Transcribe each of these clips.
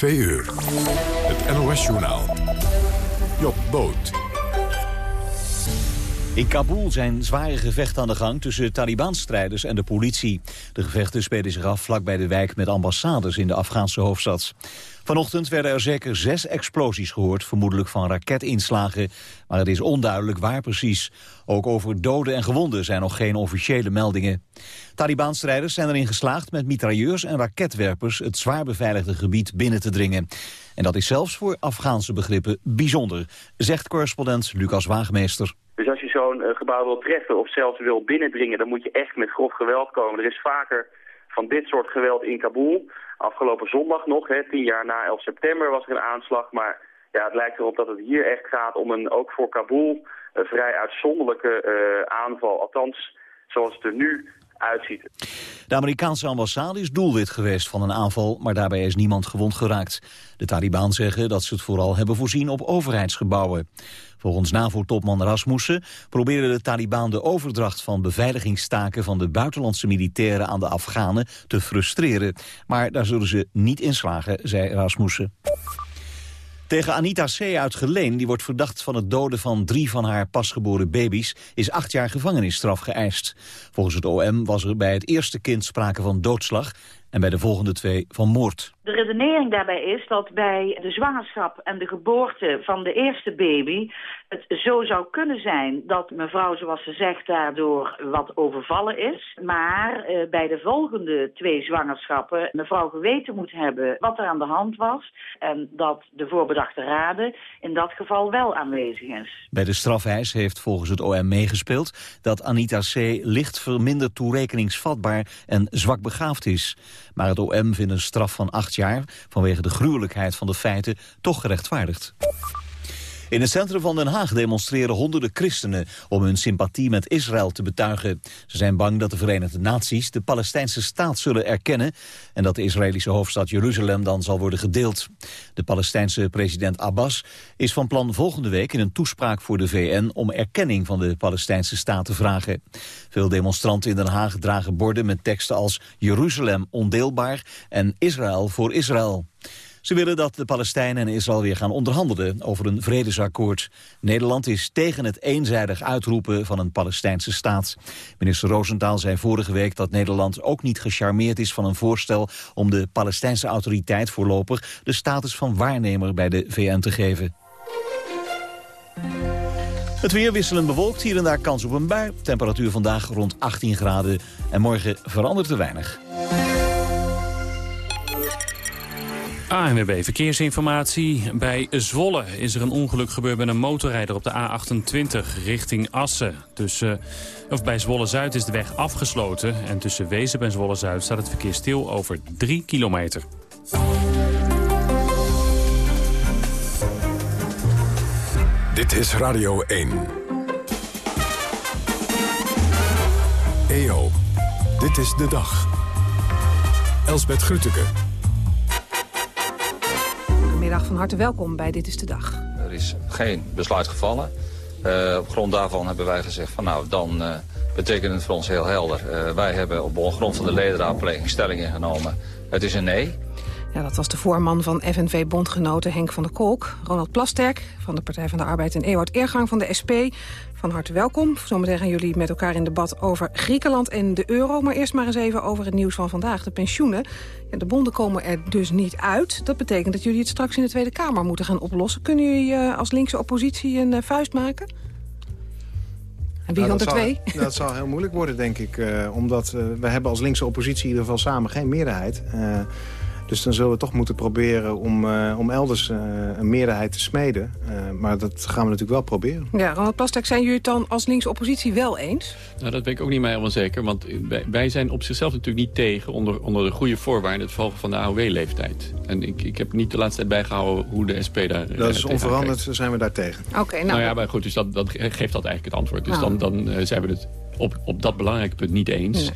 2 uur. Het NOS-journaal. Job Boot. In Kabul zijn zware gevechten aan de gang tussen Taliban-strijders en de politie. De gevechten spelen zich af vlakbij de wijk met ambassades in de Afghaanse hoofdstad. Vanochtend werden er zeker zes explosies gehoord, vermoedelijk van raketinslagen. Maar het is onduidelijk waar precies. Ook over doden en gewonden zijn nog geen officiële meldingen. Taliban-strijders zijn erin geslaagd met mitrailleurs en raketwerpers het zwaar beveiligde gebied binnen te dringen. En dat is zelfs voor Afghaanse begrippen bijzonder, zegt correspondent Lucas Waagmeester. Zo'n uh, gebouw wil treffen of zelfs wil binnendringen, dan moet je echt met grof geweld komen. Er is vaker van dit soort geweld in Kabul. Afgelopen zondag nog, hè, tien jaar na 11 september, was er een aanslag. Maar ja, het lijkt erop dat het hier echt gaat om een, ook voor Kabul, vrij uitzonderlijke uh, aanval. Althans, zoals het er nu De Amerikaanse ambassade is doelwit geweest van een aanval, maar daarbij is niemand gewond geraakt. De Taliban zeggen dat ze het vooral hebben voorzien op overheidsgebouwen. Volgens NAVO-topman Rasmussen probeerden de Taliban de overdracht van beveiligingstaken van de buitenlandse militairen aan de Afghanen te frustreren. Maar daar zullen ze niet in slagen, zei Rasmussen. Tegen Anita C. uit Geleen, die wordt verdacht van het doden van drie van haar pasgeboren baby's, is acht jaar gevangenisstraf geëist. Volgens het OM was er bij het eerste kind sprake van doodslag en bij de volgende twee van moord. De redenering daarbij is dat bij de zwangerschap en de geboorte van de eerste baby... het zo zou kunnen zijn dat mevrouw, zoals ze zegt, daardoor wat overvallen is. Maar eh, bij de volgende twee zwangerschappen mevrouw geweten moet hebben wat er aan de hand was... en dat de voorbedachte raden in dat geval wel aanwezig is. Bij de strafeis heeft volgens het OM meegespeeld dat Anita C. licht verminderd toerekeningsvatbaar en zwak begaafd is. Maar het OM vindt een straf van acht jaar... vanwege de gruwelijkheid van de feiten toch gerechtvaardigd. In het centrum van Den Haag demonstreren honderden christenen om hun sympathie met Israël te betuigen. Ze zijn bang dat de Verenigde Naties de Palestijnse staat zullen erkennen en dat de Israëlische hoofdstad Jeruzalem dan zal worden gedeeld. De Palestijnse president Abbas is van plan volgende week in een toespraak voor de VN om erkenning van de Palestijnse staat te vragen. Veel demonstranten in Den Haag dragen borden met teksten als Jeruzalem ondeelbaar en Israël voor Israël. Ze willen dat de Palestijnen en Israël weer gaan onderhandelen over een vredesakkoord. Nederland is tegen het eenzijdig uitroepen van een Palestijnse staat. Minister Roosentaal zei vorige week dat Nederland ook niet gecharmeerd is van een voorstel om de Palestijnse autoriteit voorlopig de status van waarnemer bij de VN te geven. Het weer wisselend bewolkt, hier en daar kans op een bui. Temperatuur vandaag rond 18 graden en morgen verandert er weinig. ANWB Verkeersinformatie. Bij Zwolle is er een ongeluk gebeurd met een motorrijder op de A28 richting Assen. Tussen, of bij Zwolle-Zuid is de weg afgesloten. En tussen Wezen en Zwolle-Zuid staat het verkeer stil over 3 kilometer. Dit is Radio 1. EO, dit is de dag. Elsbeth Grütke. Goedemiddag, van harte welkom bij Dit is de Dag. Er is geen besluit gevallen. Uh, op grond daarvan hebben wij gezegd van nou, dan uh, betekent het voor ons heel helder. Uh, wij hebben op grond van de ledenraadpleging stelling ingenomen. Het is een nee. Ja, dat was de voorman van FNV-bondgenoten Henk van der Kolk. Ronald Plasterk van de Partij van de Arbeid en Ewart Eergang van de SP. Van harte welkom. Zometeen gaan jullie met elkaar in debat over Griekenland en de euro. Maar eerst maar eens even over het nieuws van vandaag, de pensioenen. Ja, de bonden komen er dus niet uit. Dat betekent dat jullie het straks in de Tweede Kamer moeten gaan oplossen. Kunnen jullie uh, als linkse oppositie een uh, vuist maken? En wie nou, van de zal, twee? Dat zal heel moeilijk worden, denk ik. Uh, omdat we hebben als linkse oppositie in ieder geval samen geen meerderheid. Dus dan zullen we toch moeten proberen om, uh, om elders uh, een meerderheid te smeden. Uh, maar dat gaan we natuurlijk wel proberen. Ja, Ronald Plastek, zijn jullie het dan als linkse oppositie wel eens? Nou, dat ben ik ook niet meer helemaal zeker. Want wij, wij, zijn op zichzelf natuurlijk niet tegen... onder, onder de goede voorwaarden het verhogen van de AOW-leeftijd. En ik, ik heb niet de laatste tijd bijgehouden hoe de SP daar Dat is onveranderd, zijn we daar tegen. Oké, okay, nou... nou... ja, maar goed, dus dat, dat geeft dat eigenlijk het antwoord. Dus nou. dan, dan zijn we het op, op dat belangrijke punt niet eens. Nee.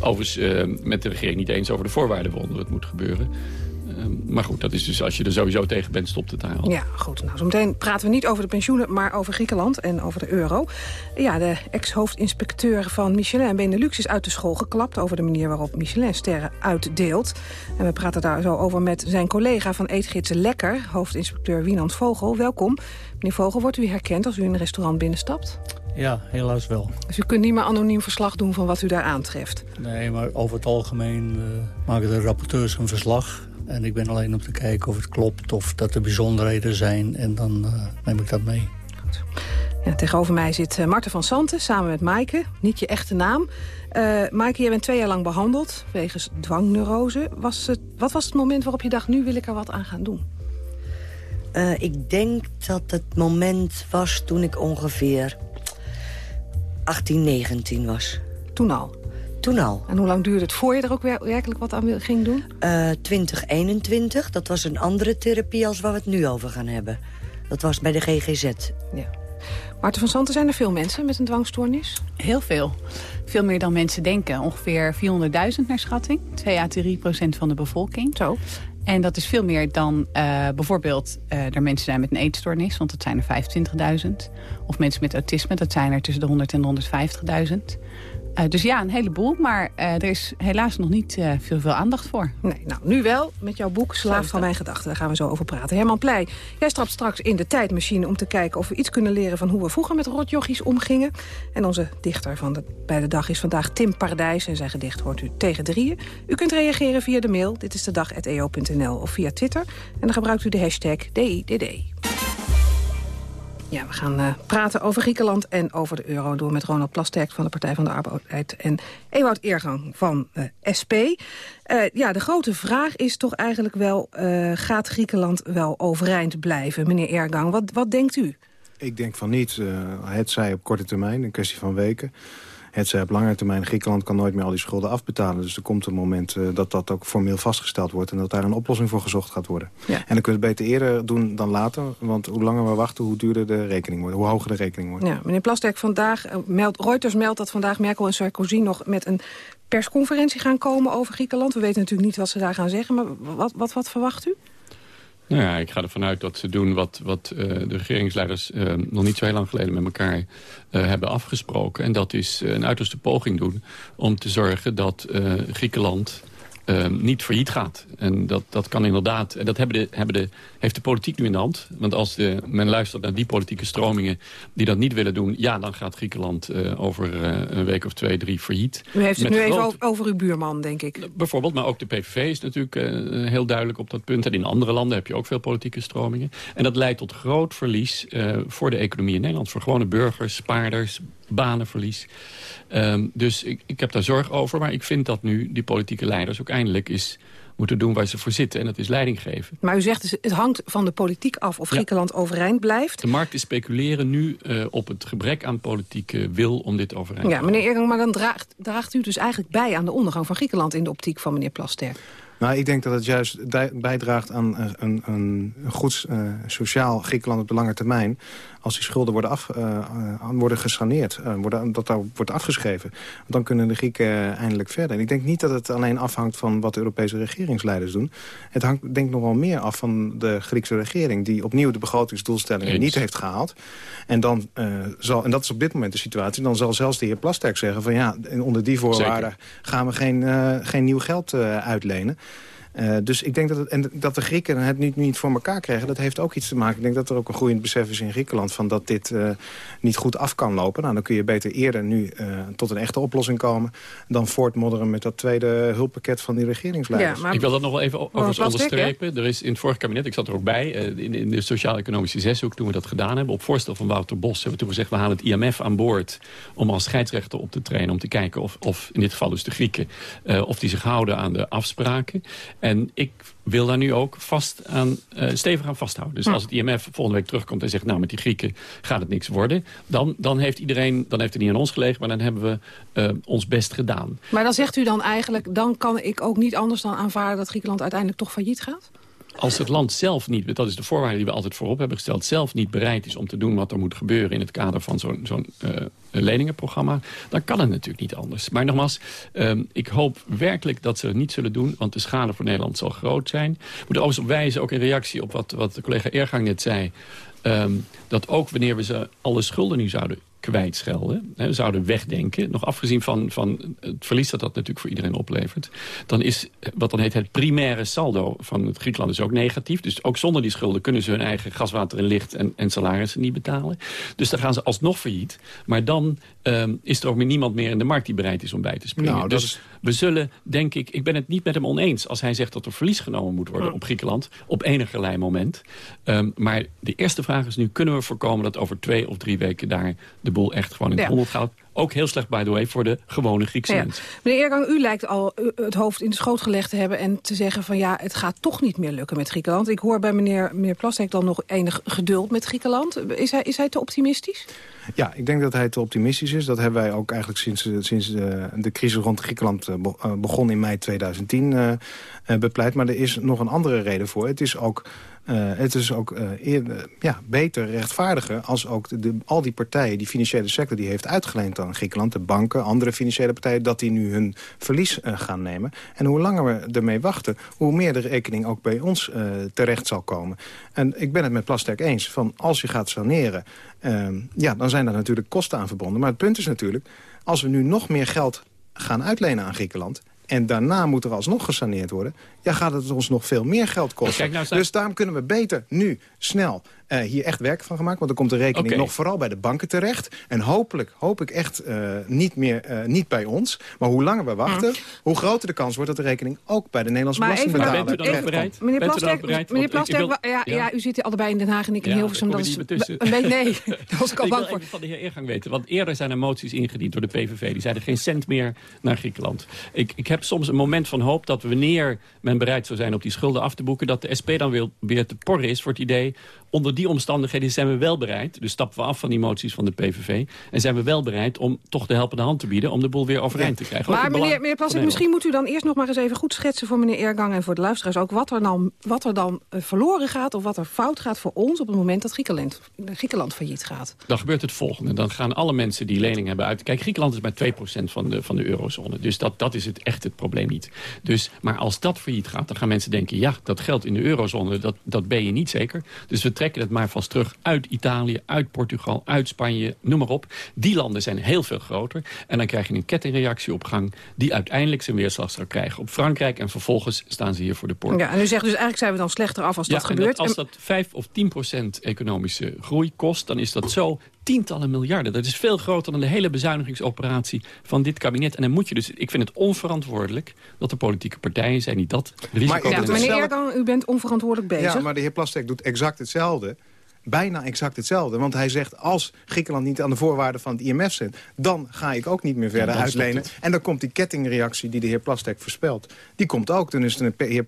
Overigens uh, met de regering niet eens over de voorwaarden waaronder het moet gebeuren. maar goed, dat is dus als je er sowieso tegen bent, stopt het eigenlijk. Ja, goed. Nou, zometeen praten we niet over de pensioenen, maar over Griekenland en over de euro. Ja, de ex-hoofdinspecteur van Michelin en Benelux is uit de school geklapt... over de manier waarop Michelin sterren uitdeelt. En we praten daar zo over met zijn collega van Eetgidsen Lekker... hoofdinspecteur Wienand Vogel. Welkom. Meneer Vogel, wordt u herkend als u in een restaurant binnenstapt? Ja, helaas wel. Dus u kunt niet meer anoniem verslag doen van wat u daar aantreft? Nee, maar over het algemeen uh, maken de rapporteurs een verslag. En ik ben alleen om te kijken of het klopt of dat er bijzonderheden zijn. En dan uh, neem ik dat mee. Goed. Ja, tegenover mij zit uh, Marten van Santen samen met Maaike. Niet je echte naam. Uh, Maaike, jij bent twee jaar lang behandeld wegens dwangneurose. Was het, wat was het moment waarop je dacht, nu wil ik er wat aan gaan doen? Uh, ik denk dat het moment was toen ik ongeveer 18, 19 was. Toen al? Toen al. En hoe lang duurde het voor je er ook werkelijk wat aan ging doen? Uh, 2021, dat was een andere therapie als waar we het nu over gaan hebben. Dat was bij de GGZ. Ja. Maarten van Santen, zijn er veel mensen met een dwangstoornis? Heel veel. Veel meer dan mensen denken. Ongeveer 400.000 naar schatting. 2 à 3 procent van de bevolking. Zo. En dat is veel meer dan uh, bijvoorbeeld uh, er mensen zijn met een eetstoornis, want dat zijn er 25.000. Of mensen met autisme, dat zijn er tussen de 100 en de 150.000. Uh, dus ja, een heleboel, maar er is helaas nog niet veel, veel aandacht voor. Nee, nou, nu wel, met jouw boek Slaaf van mijn gedachten. Daar gaan we zo over praten. Herman Pleij, jij strapt straks in de tijdmachine... om te kijken of we iets kunnen leren van hoe we vroeger met rotjochies omgingen. En onze dichter van de, bij de dag is vandaag Tim Paradijs. En zijn gedicht hoort u tegen drieën. U kunt reageren via de mail, dit is de dag.eo.nl of via Twitter. En dan gebruikt u de hashtag DIDD. Ja, we gaan uh, praten over Griekenland en over de euro... door met Ronald Plasterk van de Partij van de Arbeid... en Ewout Eergang van uh, SP. Uh, ja, de grote vraag is toch eigenlijk wel... gaat Griekenland wel overeind blijven, meneer Eergang? Wat, wat denkt u? Ik denk van niet. het zij op korte termijn, een kwestie van weken... Het zij op lange termijn, Griekenland kan nooit meer al die schulden afbetalen. Dus er komt een moment uh, dat dat ook formeel vastgesteld wordt... en dat daar een oplossing voor gezocht gaat worden. Ja. En dan kunnen we het beter eerder doen dan later. Want hoe langer we wachten, hoe duurder de rekening wordt. Hoe hoger de rekening wordt. Ja, meneer Plasterk, vandaag meldt, Reuters meldt dat vandaag Merkel en Sarkozy... nog met een persconferentie gaan komen over Griekenland. We weten natuurlijk niet wat ze daar gaan zeggen. Maar wat, wat, wat verwacht u? Nou ja, ik ga ervan uit dat ze doen wat, wat uh, de regeringsleiders uh, nog niet zo heel lang geleden met elkaar uh, hebben afgesproken. En dat is een uiterste poging doen om te zorgen dat Griekenland uh, niet failliet gaat. En dat, dat kan inderdaad, en dat hebben de, hebben de, heeft de politiek nu in de hand. Want als de, men luistert naar die politieke stromingen die dat niet willen doen... ja, dan gaat Griekenland uh, over uh, een week of twee, drie failliet. U heeft het Met nu groot... even over, uw buurman, denk ik. Bijvoorbeeld, maar ook de PVV is natuurlijk heel duidelijk op dat punt. En in andere landen heb je ook veel politieke stromingen. En dat leidt tot groot verlies voor de economie in Nederland. Voor gewone burgers, spaarders, banenverlies. Um, dus ik, ik heb daar zorg over. Maar ik vind dat nu die politieke leiders ook eindelijk is moeten doen waar ze voor zitten. En dat is leiding geven. Maar u zegt, dus, het hangt van de politiek af of Griekenland ja. overeind blijft. De markten speculeren nu uh, op het gebrek aan politieke wil om dit overeind ja, te houden. Meneer Eergang, maar dan draagt, draagt u dus eigenlijk bij aan de ondergang van Griekenland... in de optiek van meneer Plaster. Nou, ik denk dat het juist bijdraagt aan een, een, een goed uh, sociaal Griekenland op de lange termijn als die schulden worden, af, uh, worden gesaneerd, uh, worden, dat daar wordt afgeschreven. dan kunnen de Grieken eindelijk verder. En ik denk niet dat het alleen afhangt van wat de Europese regeringsleiders doen. Het hangt denk ik nog wel meer af van de Griekse regering... die opnieuw de begrotingsdoelstellingen Eens. niet heeft gehaald. En, dan, zal, en dat is op dit moment de situatie. Dan zal zelfs de heer Plasterk zeggen van ja, onder die voorwaarden... Zeker. gaan we geen, geen nieuw geld uitlenen. Uh, dus ik denk dat, het, en dat de Grieken het niet, niet voor elkaar krijgen... dat heeft ook iets te maken. Ik denk dat er ook een groeiend besef is in Griekenland... van dat dit uh, niet goed af kan lopen. Nou, dan kun je beter eerder nu uh, tot een echte oplossing komen... dan voortmodderen met dat tweede hulppakket van die regeringsleiders. Ja, maar... Ik wil dat nog wel even overigens onderstrepen. Er is in het vorige kabinet, ik zat er ook bij... in, in de sociaal-economische zeshoek toen we dat gedaan hebben... op voorstel van Wouter Bos hebben we toen gezegd... we halen het IMF aan boord om als scheidsrechter op te trainen... om te kijken of, of in dit geval dus de Grieken... of die zich houden aan de afspraken... En ik wil daar nu ook vast aan, uh, stevig aan vasthouden. Dus als het IMF volgende week terugkomt en zegt... nou, met die Grieken gaat het niks worden... dan, dan heeft iedereen, dan heeft het niet aan ons gelegen... maar dan hebben we uh, ons best gedaan. Maar dan zegt u dan eigenlijk... dan kan ik ook niet anders dan aanvaarden... dat Griekenland uiteindelijk toch failliet gaat? Als het land zelf niet, dat is de voorwaarde die we altijd voorop hebben gesteld... zelf niet bereid is om te doen wat er moet gebeuren... in het kader van zo'n uh, leningenprogramma... dan kan het natuurlijk niet anders. Maar nogmaals, um, ik hoop werkelijk dat ze het niet zullen doen... want de schade voor Nederland zal groot zijn. Ik moet er overigens op wijzen, ook in reactie op wat, wat de collega Eergang net zei... Um, dat ook wanneer we ze alle schulden nu zouden kwijtschelden. We zouden wegdenken. Nog afgezien van, van het verlies dat dat natuurlijk voor iedereen oplevert. Dan is wat dan heet het primaire saldo van het Griekenland is ook negatief. Dus ook zonder die schulden kunnen ze hun eigen gaswater en licht en, en salarissen niet betalen. Dus dan gaan ze alsnog failliet. Maar dan um, is er ook niemand meer in de markt die bereid is om bij te springen. Nou, dus we zullen, denk ik, ik ben het niet met hem oneens... als hij zegt dat er verlies genomen moet worden op Griekenland... op enigerlei moment. Um, maar de eerste vraag is nu, kunnen we voorkomen... dat over twee of drie weken daar de boel echt gewoon in het honderd gaat? Ook heel slecht, by the way, voor de gewone Griekse ja. mensen. Meneer Eergang, u lijkt al het hoofd in de schoot gelegd te hebben... en te zeggen van ja, het gaat toch niet meer lukken met Griekenland. Ik hoor bij meneer, meneer Plastek dan nog enig geduld met Griekenland. Is hij, is hij te optimistisch? Ja, ik denk dat hij te optimistisch is. Dat hebben wij ook eigenlijk sinds, eh, sinds de, eh, de crisis rond Griekenland uh, begon in mei 2010 uh, bepleit. Maar er is nog een andere reden voor. Het is ook het is ook uh, eerder, ja, beter, rechtvaardiger als ook de, al die partijen, die financiële sector die heeft uitgeleend aan Griekenland, de banken, andere financiële partijen, dat die nu hun verlies gaan nemen. En hoe langer we ermee wachten, hoe meer de rekening ook bij ons terecht zal komen. En ik ben het met Plasterk eens, van als je gaat saneren, ehm, ja, dan zijn daar natuurlijk kosten aan verbonden. Maar het punt is natuurlijk, als we nu nog meer geld gaan uitlenen aan Griekenland en daarna moet er alsnog gesaneerd worden... ja, gaat het ons nog veel meer geld kosten. Nou, dus daarom kunnen we beter nu snel uh, hier echt werk van gemaakt. Want dan komt de rekening nog vooral bij de banken terecht. En hopelijk, hoop ik echt uh, niet meer uh, niet bij ons. Maar hoe langer we wachten, hm. hoe groter de kans wordt... dat de rekening ook bij de Nederlandse belastingbetaler Bent u dan bereid? Meneer Plasterk, meneer Plasterk wil... ja, ja. ja, u zit allebei in Den Haag en ik in ja, Hilversum. Dat is, nee, nee, dat was ik al bang voor. Ik wil van de heer Eergang weten. Want eerder zijn er moties ingediend door de PVV. Die zeiden geen cent meer naar Griekenland. Ik, ik heb soms een moment van hoop dat wanneer men bereid zou zijn... op die schulden af te boeken... dat de SP dan weer, te porren is voor het idee onder die omstandigheden zijn we wel bereid... dus stappen we af van die moties van de PVV... en zijn we wel bereid om toch de helpende hand te bieden... om de boel weer overeind te krijgen. Maar meneer, meneer Plasik, misschien moet u dan eerst nog maar eens even goed schetsen... voor meneer Eergang en voor de luisteraars ook... wat er dan, wat er dan eh, verloren gaat of wat er fout gaat voor ons... op het moment dat Griekenland, Griekenland failliet gaat. Dan gebeurt het volgende. Dan gaan alle mensen die lening hebben uit... Kijk, Griekenland is maar 2% van de, van de eurozone. Dus dat, dat is het echt het probleem niet. Dus, maar als dat failliet gaat, dan gaan mensen denken... ja, dat geld in de eurozone, dat, dat ben je niet zeker. Dus we trekken het maar vast terug uit Italië, uit Portugal, uit Spanje, noem maar op. Die landen zijn heel veel groter. En dan krijg je een kettingreactie op gang... die uiteindelijk zijn weerslag zal krijgen op Frankrijk. En vervolgens staan ze hier voor de poort. Ja, en u zegt dus eigenlijk zijn we dan slechter af als dat gebeurt. als dat 5 of 10 procent economische groei kost... dan is dat zo tientallen miljarden. Dat is veel groter dan de hele bezuinigingsoperatie van dit kabinet. En dan moet je dus, ik vind het onverantwoordelijk dat er politieke partijen zijn die dat risico... Maar, ja, meneer Erdogan, u bent onverantwoordelijk bezig. Ja, maar de heer Plastek doet exact hetzelfde bijna exact hetzelfde. Want hij zegt, als Griekenland niet aan de voorwaarden van het IMF zit... dan ga ik ook niet meer verder uitlenen. En dan komt die kettingreactie die de heer Plasterk voorspelt. Die komt ook. Dan is de heer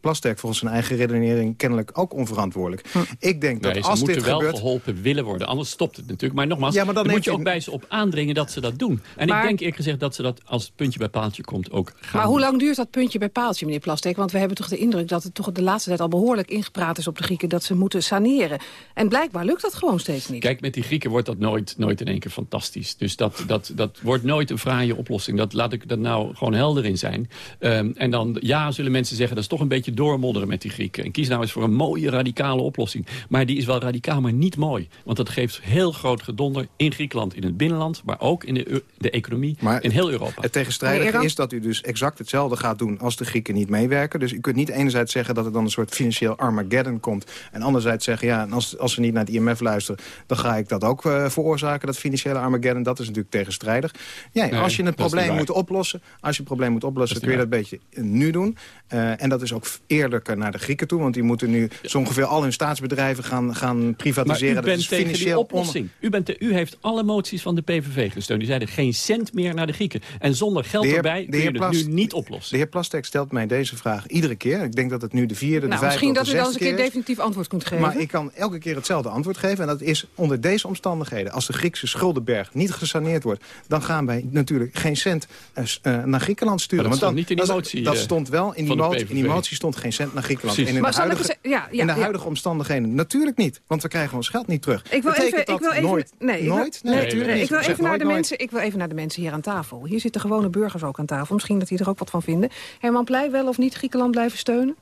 Plasterk volgens zijn eigen redenering... kennelijk ook onverantwoordelijk. Hm. Ik denk dat als dit gebeurt... wel geholpen willen worden, anders stopt het natuurlijk. Maar nogmaals, ja, maar dan, moet je ook bij ze op aandringen dat ze dat doen. En ik denk eerlijk gezegd dat ze dat als het puntje bij paaltje komt ook gaan Maar hoe lang duurt dat puntje bij paaltje, meneer Plasterk? Want we hebben toch de indruk dat het toch de laatste tijd al behoorlijk ingepraat is op de Grieken... dat ze moeten saneren. En blijkbaar lukt dat gewoon steeds niet. Kijk, met die Grieken wordt dat nooit, nooit in één keer fantastisch. Dus dat, dat, dat wordt nooit een fraaie oplossing. Dat laat ik er nou gewoon helder in zijn. Um, en dan, ja, zullen mensen zeggen, dat is toch een beetje doormodderen met die Grieken. En kies nou eens voor een mooie, radicale oplossing. Maar die is wel radicaal, maar niet mooi. Want dat geeft heel groot gedonder in Griekenland, in het binnenland... maar ook in de, de economie maar in heel Europa. Het tegenstrijdige is dat u dus exact hetzelfde gaat doen... als de Grieken niet meewerken. Dus u kunt niet enerzijds zeggen dat er dan een soort financieel Armageddon komt... en anderzijds zeggen, ja, als, als we niet naar het IMF luisteren... dan ga ik dat ook uh, veroorzaken, dat financiële Armageddon. Dat is natuurlijk tegenstrijdig. Ja, als je een probleem moet oplossen, als je een probleem moet oplossen... kun je dat een beetje nu doen. Uh, en dat is ook eerlijker naar de Grieken toe. Want die moeten nu zo ongeveer al hun staatsbedrijven gaan, gaan privatiseren. Maar u bent tegen die oplossing. U, bent u heeft alle moties van de PVV gesteund. Die zeiden geen cent meer naar de Grieken. En zonder geld erbij kun je het nu niet oplossen. De heer Plastek stelt mij deze vraag iedere keer. Ik denk dat het nu de vierde, de nou, vijfde Misschien dat u dan eens een keer definitief antwoord kunt geven. Maar ik kan elke keer keer hetzelfde antwoord geven. En dat is onder deze omstandigheden. Als de Griekse schuldenberg niet gesaneerd wordt... dan gaan wij natuurlijk geen cent uh, naar Griekenland sturen. Maar dat stond niet in die motie. Dat, stond wel in die motie. In die motie stond geen cent naar Griekenland. En in de huidige, ja, ja, in de huidige omstandigheden natuurlijk niet. Want we krijgen ons geld niet terug. Ik wil even, ik wil even, nooit, nee, nooit? Nee, nee, nee, nee, Ik wil even naar de mensen. Ik wil even naar de mensen hier aan tafel. Hier zitten gewone burgers ook aan tafel. Misschien dat die er ook wat van vinden. Herman Pleij, wel of niet Griekenland blijven steunen?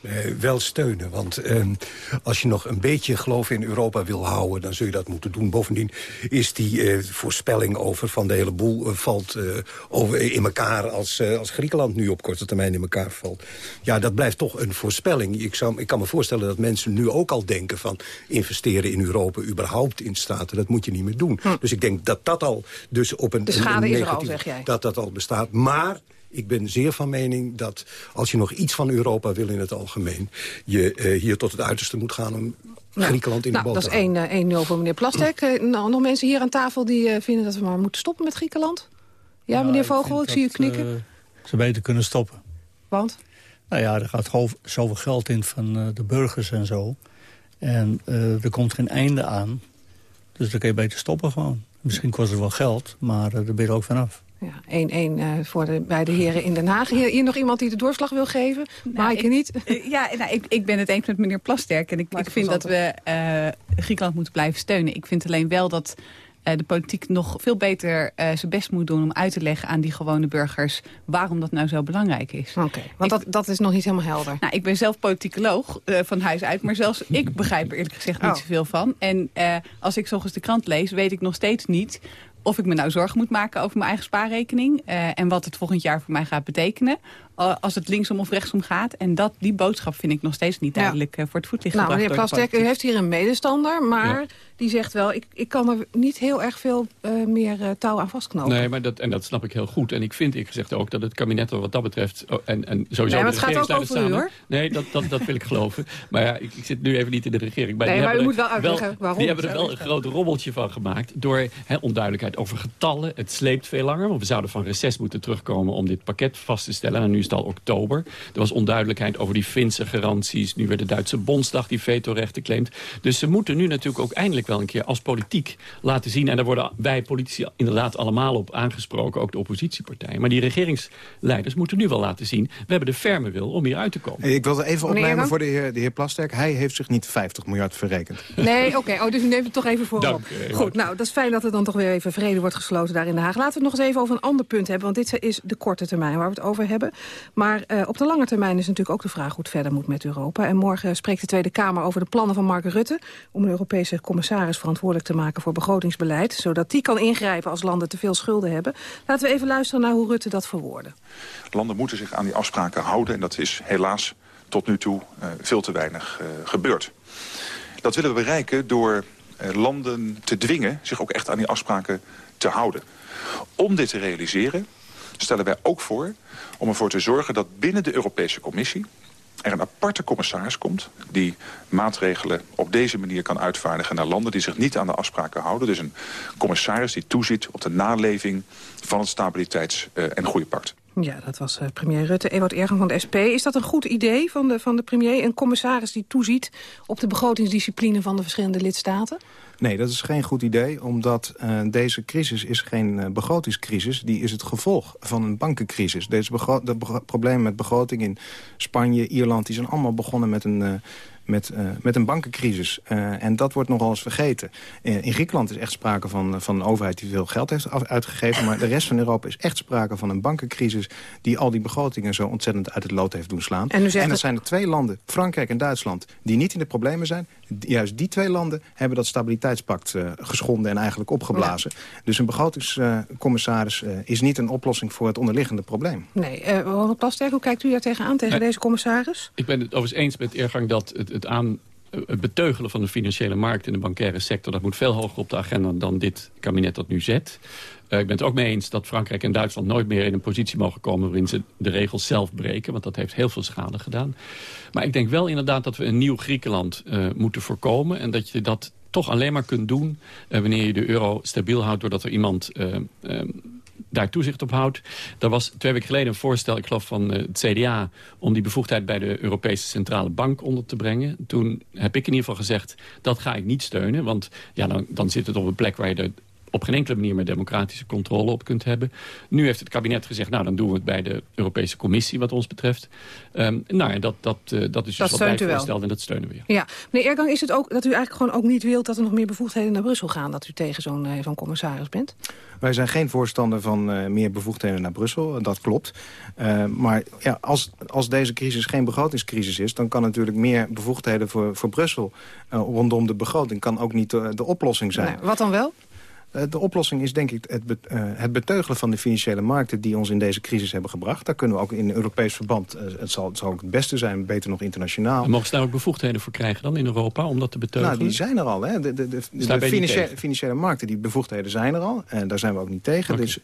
Nee, wel steunen. Want eh, als je nog een beetje geloof in Europa wil houden... dan zul je dat moeten doen. Bovendien is die eh, voorspelling over van de hele boel... Uh, valt uh, over, in elkaar als, als Griekenland nu op korte termijn in elkaar valt. Ja, dat blijft toch een voorspelling. Ik, zou, ik kan me voorstellen dat mensen nu ook al denken van... investeren in Europa überhaupt in staten. Dat moet je niet meer doen. Hm. Dus ik denk dat dat al dus op een... De schade een, is er al, zeg jij. Dat dat al bestaat. Maar ik ben zeer van mening dat als je nog iets van Europa wil in het algemeen... je uh, hier tot het uiterste moet gaan om Griekenland in nou, de boot Dat is 1-0 voor meneer Plastek. Uh, nou, nog mensen hier aan tafel die uh, vinden dat we maar moeten stoppen met Griekenland? Ja, nou, meneer Vogel, ik, ik zie u knikken. ze beter kunnen stoppen. Want? Nou ja, er gaat zoveel geld in van de burgers en zo. En er komt geen einde aan. Dus dan kun je beter stoppen gewoon. Misschien kost het wel geld, maar daar ben je er ook vanaf. Ja, 1-1 uh, voor de beide heren in Den Haag. Hier, hier nog iemand die de doorslag wil geven? Nou, Maaike niet? Ja, nou, ik, ik ben het eens met meneer Plasterk. En ik, ik vind dat we uh, Griekenland moeten blijven steunen. Ik vind alleen wel dat uh, de politiek nog veel beter uh, zijn best moet doen... om uit te leggen aan die gewone burgers waarom dat nou zo belangrijk is. Oké, okay, want ik, dat, dat is nog niet helemaal helder. Nou, ik ben zelf politicoloog uh, van huis uit... maar zelfs ik begrijp er eerlijk gezegd niet oh. zoveel van. En als ik s de krant lees, weet ik nog steeds niet of ik me nou zorgen moet maken over mijn eigen spaarrekening... Uh, en wat het volgend jaar voor mij gaat betekenen als het linksom of rechtsom gaat. En dat, die boodschap vind ik nog steeds niet duidelijk ja. voor het voetlicht nou, gebracht. Meneer Plastek, u heeft hier een medestander, maar ja. die zegt wel... Ik, ik kan er niet heel erg veel uh, meer uh, touw aan vastknopen. Nee, maar dat, en dat snap ik heel goed. En ik vind ik gezegd ook dat het kabinet er wat dat betreft... Oh, en, en sowieso nee, maar het gaat ook over u, hoor. Nee, dat, dat, dat wil ik geloven. Maar ja, ik, ik, zit nu even niet in de regering. Maar nee, maar u moet wel uitleggen wel, waarom. Die hebben er wel een groot robbeltje van gemaakt... door he, onduidelijkheid over getallen. Het sleept veel langer, want we zouden van reces moeten terugkomen... om dit pakket vast te stellen. En nu is het al oktober. Er was onduidelijkheid over die Finse garanties. Nu werd de Duitse Bondsdag die vetorechten claimt. Dus ze moeten nu natuurlijk ook eindelijk wel een keer als politiek laten zien. En daar worden wij politici inderdaad allemaal op aangesproken. Ook de oppositiepartijen. Maar die regeringsleiders moeten nu wel laten zien. We hebben de ferme wil om hier uit te komen. Ik wil er even opnemen voor de heer, de heer Plasterk. Hij heeft zich niet 50 miljard verrekend. Nee, oké. Okay. Oh, dus u neemt het toch even voor Dank, op. Goed, nou, dat is fijn dat er dan toch weer even vrede wordt gesloten daar in Den Haag. Laten we het nog eens even over een ander punt hebben. Want dit is de korte termijn waar we het over hebben. Maar uh, op de lange termijn is natuurlijk ook de vraag hoe het verder moet met Europa. En morgen spreekt de Tweede Kamer over de plannen van Mark Rutte... om een Europese commissaris verantwoordelijk te maken voor begrotingsbeleid... zodat die kan ingrijpen als landen te veel schulden hebben. Laten we even luisteren naar hoe Rutte dat verwoordde. Landen moeten zich aan die afspraken houden... en dat is helaas tot nu toe uh, veel te weinig uh, gebeurd. Dat willen we bereiken door landen te dwingen... zich ook echt aan die afspraken te houden. Om dit te realiseren stellen wij ook voor om ervoor te zorgen dat binnen de Europese Commissie er een aparte commissaris komt... die maatregelen op deze manier kan uitvaardigen naar landen... die zich niet aan de afspraken houden. Dus een commissaris die toeziet op de naleving van het Stabiliteits- en Groeipact. Ja, dat was uh, premier Rutte. Ewart Ergen van de SP. Is dat een goed idee van de, van de premier? Een commissaris die toeziet op de begrotingsdiscipline van de verschillende lidstaten? Nee, dat is geen goed idee, omdat uh, deze crisis is geen uh, begrotingscrisis. Die is het gevolg van een bankencrisis. Deze de problemen met begroting in Spanje, Ierland... die zijn allemaal begonnen met een... Uh, met, uh, met een bankencrisis. Uh, en dat wordt nogal eens vergeten. Uh, in Griekenland is echt sprake van, van een overheid die veel geld heeft uitgegeven. Maar de rest van Europa is echt sprake van een bankencrisis... die al die begrotingen zo ontzettend uit het lood heeft doen slaan. En, en dat zijn er twee landen, Frankrijk en Duitsland... die niet in de problemen zijn. Juist die twee landen hebben dat stabiliteitspact geschonden en eigenlijk opgeblazen. Ja. Dus een begrotingscommissaris is niet een oplossing voor het onderliggende probleem. Nee, Ronald Plasterk, hoe kijkt u daar tegenaan, tegen nee, deze commissaris? Ik ben het overigens eens met Eergang dat het het aan het beteugelen van de financiële markt in de bankaire sector... dat moet veel hoger op de agenda dan dit kabinet dat nu zet. Uh, ik ben het ook mee eens dat Frankrijk en Duitsland nooit meer in een positie mogen komen... waarin ze de regels zelf breken, want dat heeft heel veel schade gedaan. Maar ik denk wel inderdaad dat we een nieuw Griekenland uh, moeten voorkomen... en dat je dat toch alleen maar kunt doen uh, wanneer je de euro stabiel houdt... doordat er iemand daar toezicht op houdt. Er was twee weken geleden een voorstel, ik geloof van het CDA... om die bevoegdheid bij de Europese Centrale Bank onder te brengen. Toen heb ik in ieder geval gezegd, dat ga ik niet steunen. Want ja, dan, dan zit het op een plek waar je de op geen enkele manier meer democratische controle op kunt hebben. Nu heeft het kabinet gezegd, nou dan doen we het bij de Europese Commissie wat ons betreft. Um, nou ja, dat, dat, uh, dat is dus wat wij voorstellen en dat steunen we. Ja, meneer Ergang, is het ook dat u eigenlijk gewoon ook niet wilt dat er nog meer bevoegdheden naar Brussel gaan, dat u tegen zo'n uh, zo'n commissaris bent? Wij zijn geen voorstander van uh, meer bevoegdheden naar Brussel, dat klopt. maar ja, als, als deze crisis geen begrotingscrisis is, dan kan natuurlijk meer bevoegdheden voor, voor Brussel rondom de begroting kan ook niet de oplossing zijn. Nee, wat dan wel? Eh, de oplossing is denk ik het, uh, het beteugelen van de financiële markten... die ons in deze crisis hebben gebracht. Daar kunnen we ook in Europees verband... Uh, het, zal, het zal ook het beste zijn, beter nog internationaal. En mogen ze daar ook bevoegdheden voor krijgen dan in Europa om dat te beteugelen? Nou, die zijn er al. Hè. De, de, de, de financiële, financiële, markten, die bevoegdheden zijn er al. En daar zijn we ook niet tegen. Okay. Dus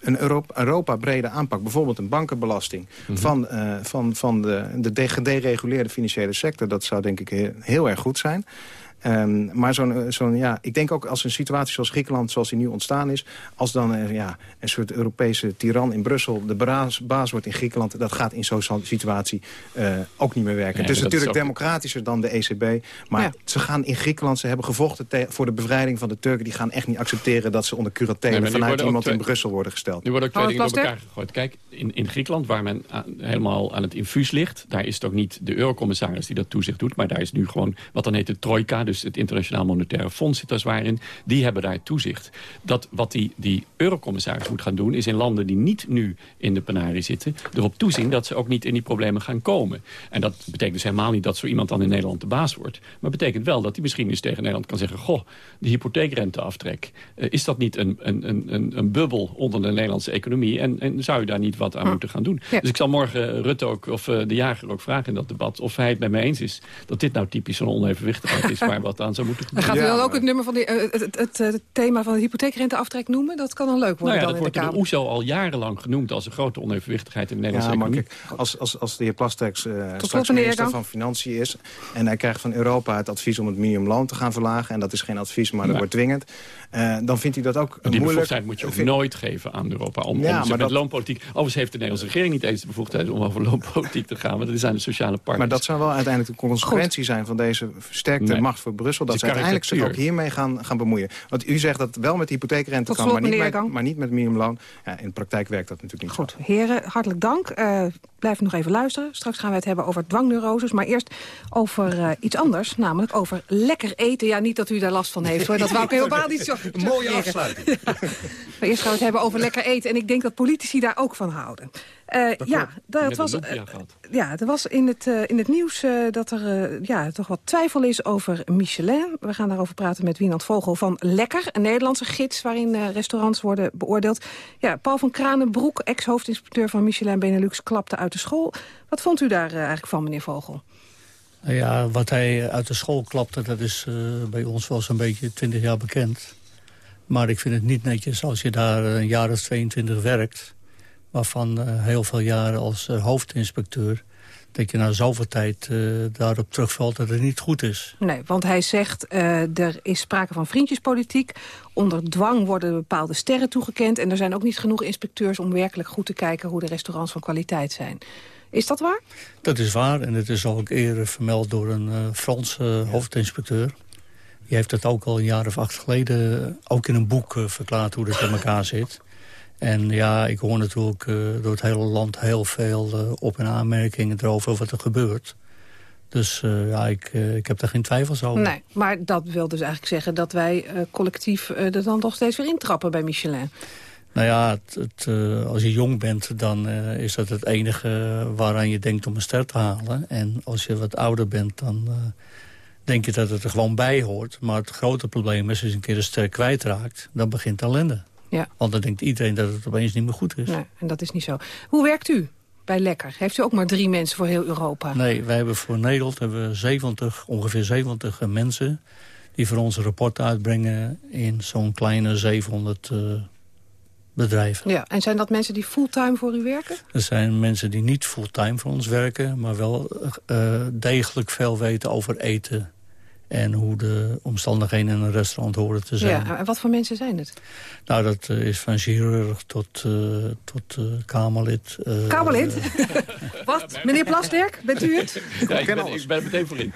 een Europa-brede aanpak, bijvoorbeeld een bankenbelasting... Mm -hmm. van, van, van de, de gedereguleerde financiële sector... dat zou denk ik heel, heel erg goed zijn... Um, maar zo'n, eh, zo'n, ja, ik denk ook als een situatie zoals Griekenland, zoals die nu ontstaan is... als dan uh, ja, een soort Europese tiran in Brussel de baas, baas wordt in Griekenland... dat gaat in zo'n situatie uh, ook niet meer werken. Nee, het is natuurlijk is ook... democratischer dan de ECB. Maar ja. ze gaan in Griekenland, ze hebben gevochten voor de bevrijding van de Turken... die gaan echt niet accepteren dat ze onder curatele nee, vanuit iemand twee... in Brussel worden gesteld. Nu worden ook twee dingen door elkaar gegooid. Kijk, in, in Griekenland, waar men aan, helemaal aan het infuus ligt... daar is het ook niet de eurocommissaris die dat toezicht doet... maar daar is nu gewoon wat dan heet de trojka... Dus het Internationaal Monetaire Fonds zit daar zwaar in. Die hebben daar toezicht. Dat wat die, die eurocommissaris moet gaan doen... is in landen die niet nu in de penarie zitten... erop toezien dat ze ook niet in die problemen gaan komen. En dat betekent dus helemaal niet dat zo iemand dan in Nederland de baas wordt. Maar betekent wel dat hij misschien eens tegen Nederland kan zeggen... goh, de hypotheekrenteaftrek, uh, is dat niet een, een, een, een bubbel onder de Nederlandse economie? En, en zou je daar niet wat aan hm. moeten gaan doen? Ja. Dus ik zal morgen Rutte ook, of uh, de jager ook vragen in dat debat... of hij het met mij eens is dat dit nou typisch een onevenwichtigheid is... waar wat aan zou moeten gebeuren. Gaat u dan ook het, nummer van die, uh, het, het, het, thema van de hypotheekrenteaftrek noemen? Dat kan dan leuk worden nou ja, dan dat wordt in de OESO al jarenlang genoemd... als een grote onevenwichtigheid in de Nederlandse ja, economie. Kijk, als, als, als de heer Plasterks uh, straks minister van Financiën is... en hij krijgt van Europa het advies om het minimumloon te gaan verlagen... en dat is geen advies, maar dat wordt dwingend... Uh, dan vindt hij dat ook die moeilijk. bevoegdheid moet je ook vind... nooit geven aan Europa. Om, ja, om maar met dat... loonpolitiek... Overigens heeft de Nederlandse regering niet eens de bevoegdheid... om over loonpolitiek te gaan, want dat zijn de sociale partners. Maar dat zou wel uiteindelijk de consequentie Goed. zijn... van deze versterkte nee. macht voor Brussel... dat ze uiteindelijk zich ook hiermee gaan, gaan bemoeien. Want u zegt dat wel met hypotheekrente Tot kan, maar niet, met, maar niet met minimumloon. Ja, in de praktijk werkt dat natuurlijk niet Goed, zo. heren, hartelijk dank. Uh, blijf nog even luisteren. Straks gaan we het hebben over dwangneuroses. Maar eerst over uh, iets anders, namelijk over lekker eten. Ja, niet dat u daar last van heeft, hoor. Dat wou ik helemaal niet zo Een mooie afsluiting. maar eerst gaan we het hebben over lekker eten. En ik denk dat politici daar ook van houden. Uh, ja, dat was, uh, ja, er was in het, uh, in het nieuws dat er ja, toch wat twijfel is over Michelin. We gaan daarover praten met Wienand Vogel van Lekker, een Nederlandse gids waarin restaurants worden beoordeeld. Ja, Paul van Kranenbroek, ex-hoofdinspecteur van Michelin Benelux, klapte uit de school. Wat vond u daar eigenlijk van, meneer Vogel? Nou ja, wat hij uit de school klapte, dat is bij ons wel zo'n beetje 20 jaar bekend. Maar ik vind het niet netjes als je daar een jaar of 22 werkt waarvan uh, heel veel jaren als uh, hoofdinspecteur... dat je na zoveel tijd uh, daarop terugvalt dat het niet goed is. Nee, want hij zegt er is sprake van vriendjespolitiek. Onder dwang worden bepaalde sterren toegekend... en er zijn ook niet genoeg inspecteurs om werkelijk goed te kijken... hoe de restaurants van kwaliteit zijn. Is dat waar? Dat is waar en het is ook eerder vermeld door een Franse hoofdinspecteur. Die heeft het ook al een jaar of acht geleden ook in een boek verklaard hoe dat in elkaar zit. En ja, ik hoor natuurlijk uh, door het hele land heel veel uh, op- en aanmerkingen erover wat er gebeurt. Dus uh, ja, ik, ik heb daar geen twijfels over. Nee, maar dat wil dus eigenlijk zeggen dat wij collectief er dan toch steeds weer intrappen bij Michelin. Nou ja, het, het, als je jong bent, dan is dat het enige waaraan je denkt om een ster te halen. En als je wat ouder bent, dan denk je dat het er gewoon bij hoort. Maar het grote probleem is, als je een keer een ster kwijtraakt, dan begint ellende. Ja. Want dan denkt iedereen dat het opeens niet meer goed is. En dat is niet zo. Hoe werkt u bij Lekker? Heeft u ook maar drie mensen voor heel Europa? Nee, wij hebben voor Nederland hebben we 70, ongeveer 70 mensen... die voor ons rapporten uitbrengen in zo'n kleine 700 uh, bedrijven. Ja, en zijn dat mensen die fulltime voor u werken? Er zijn mensen die niet fulltime voor ons werken... maar wel uh, degelijk veel weten over eten En hoe de omstandigheden in een restaurant horen te zijn. Ja, en wat voor mensen zijn het? Nou, dat is van chirurg tot, uh, tot uh, Kamerlid. Uh, Kamerlid? wat? Meneer Plasterk, bent u het? Ja, ik, ben, ik ben er meteen voor in.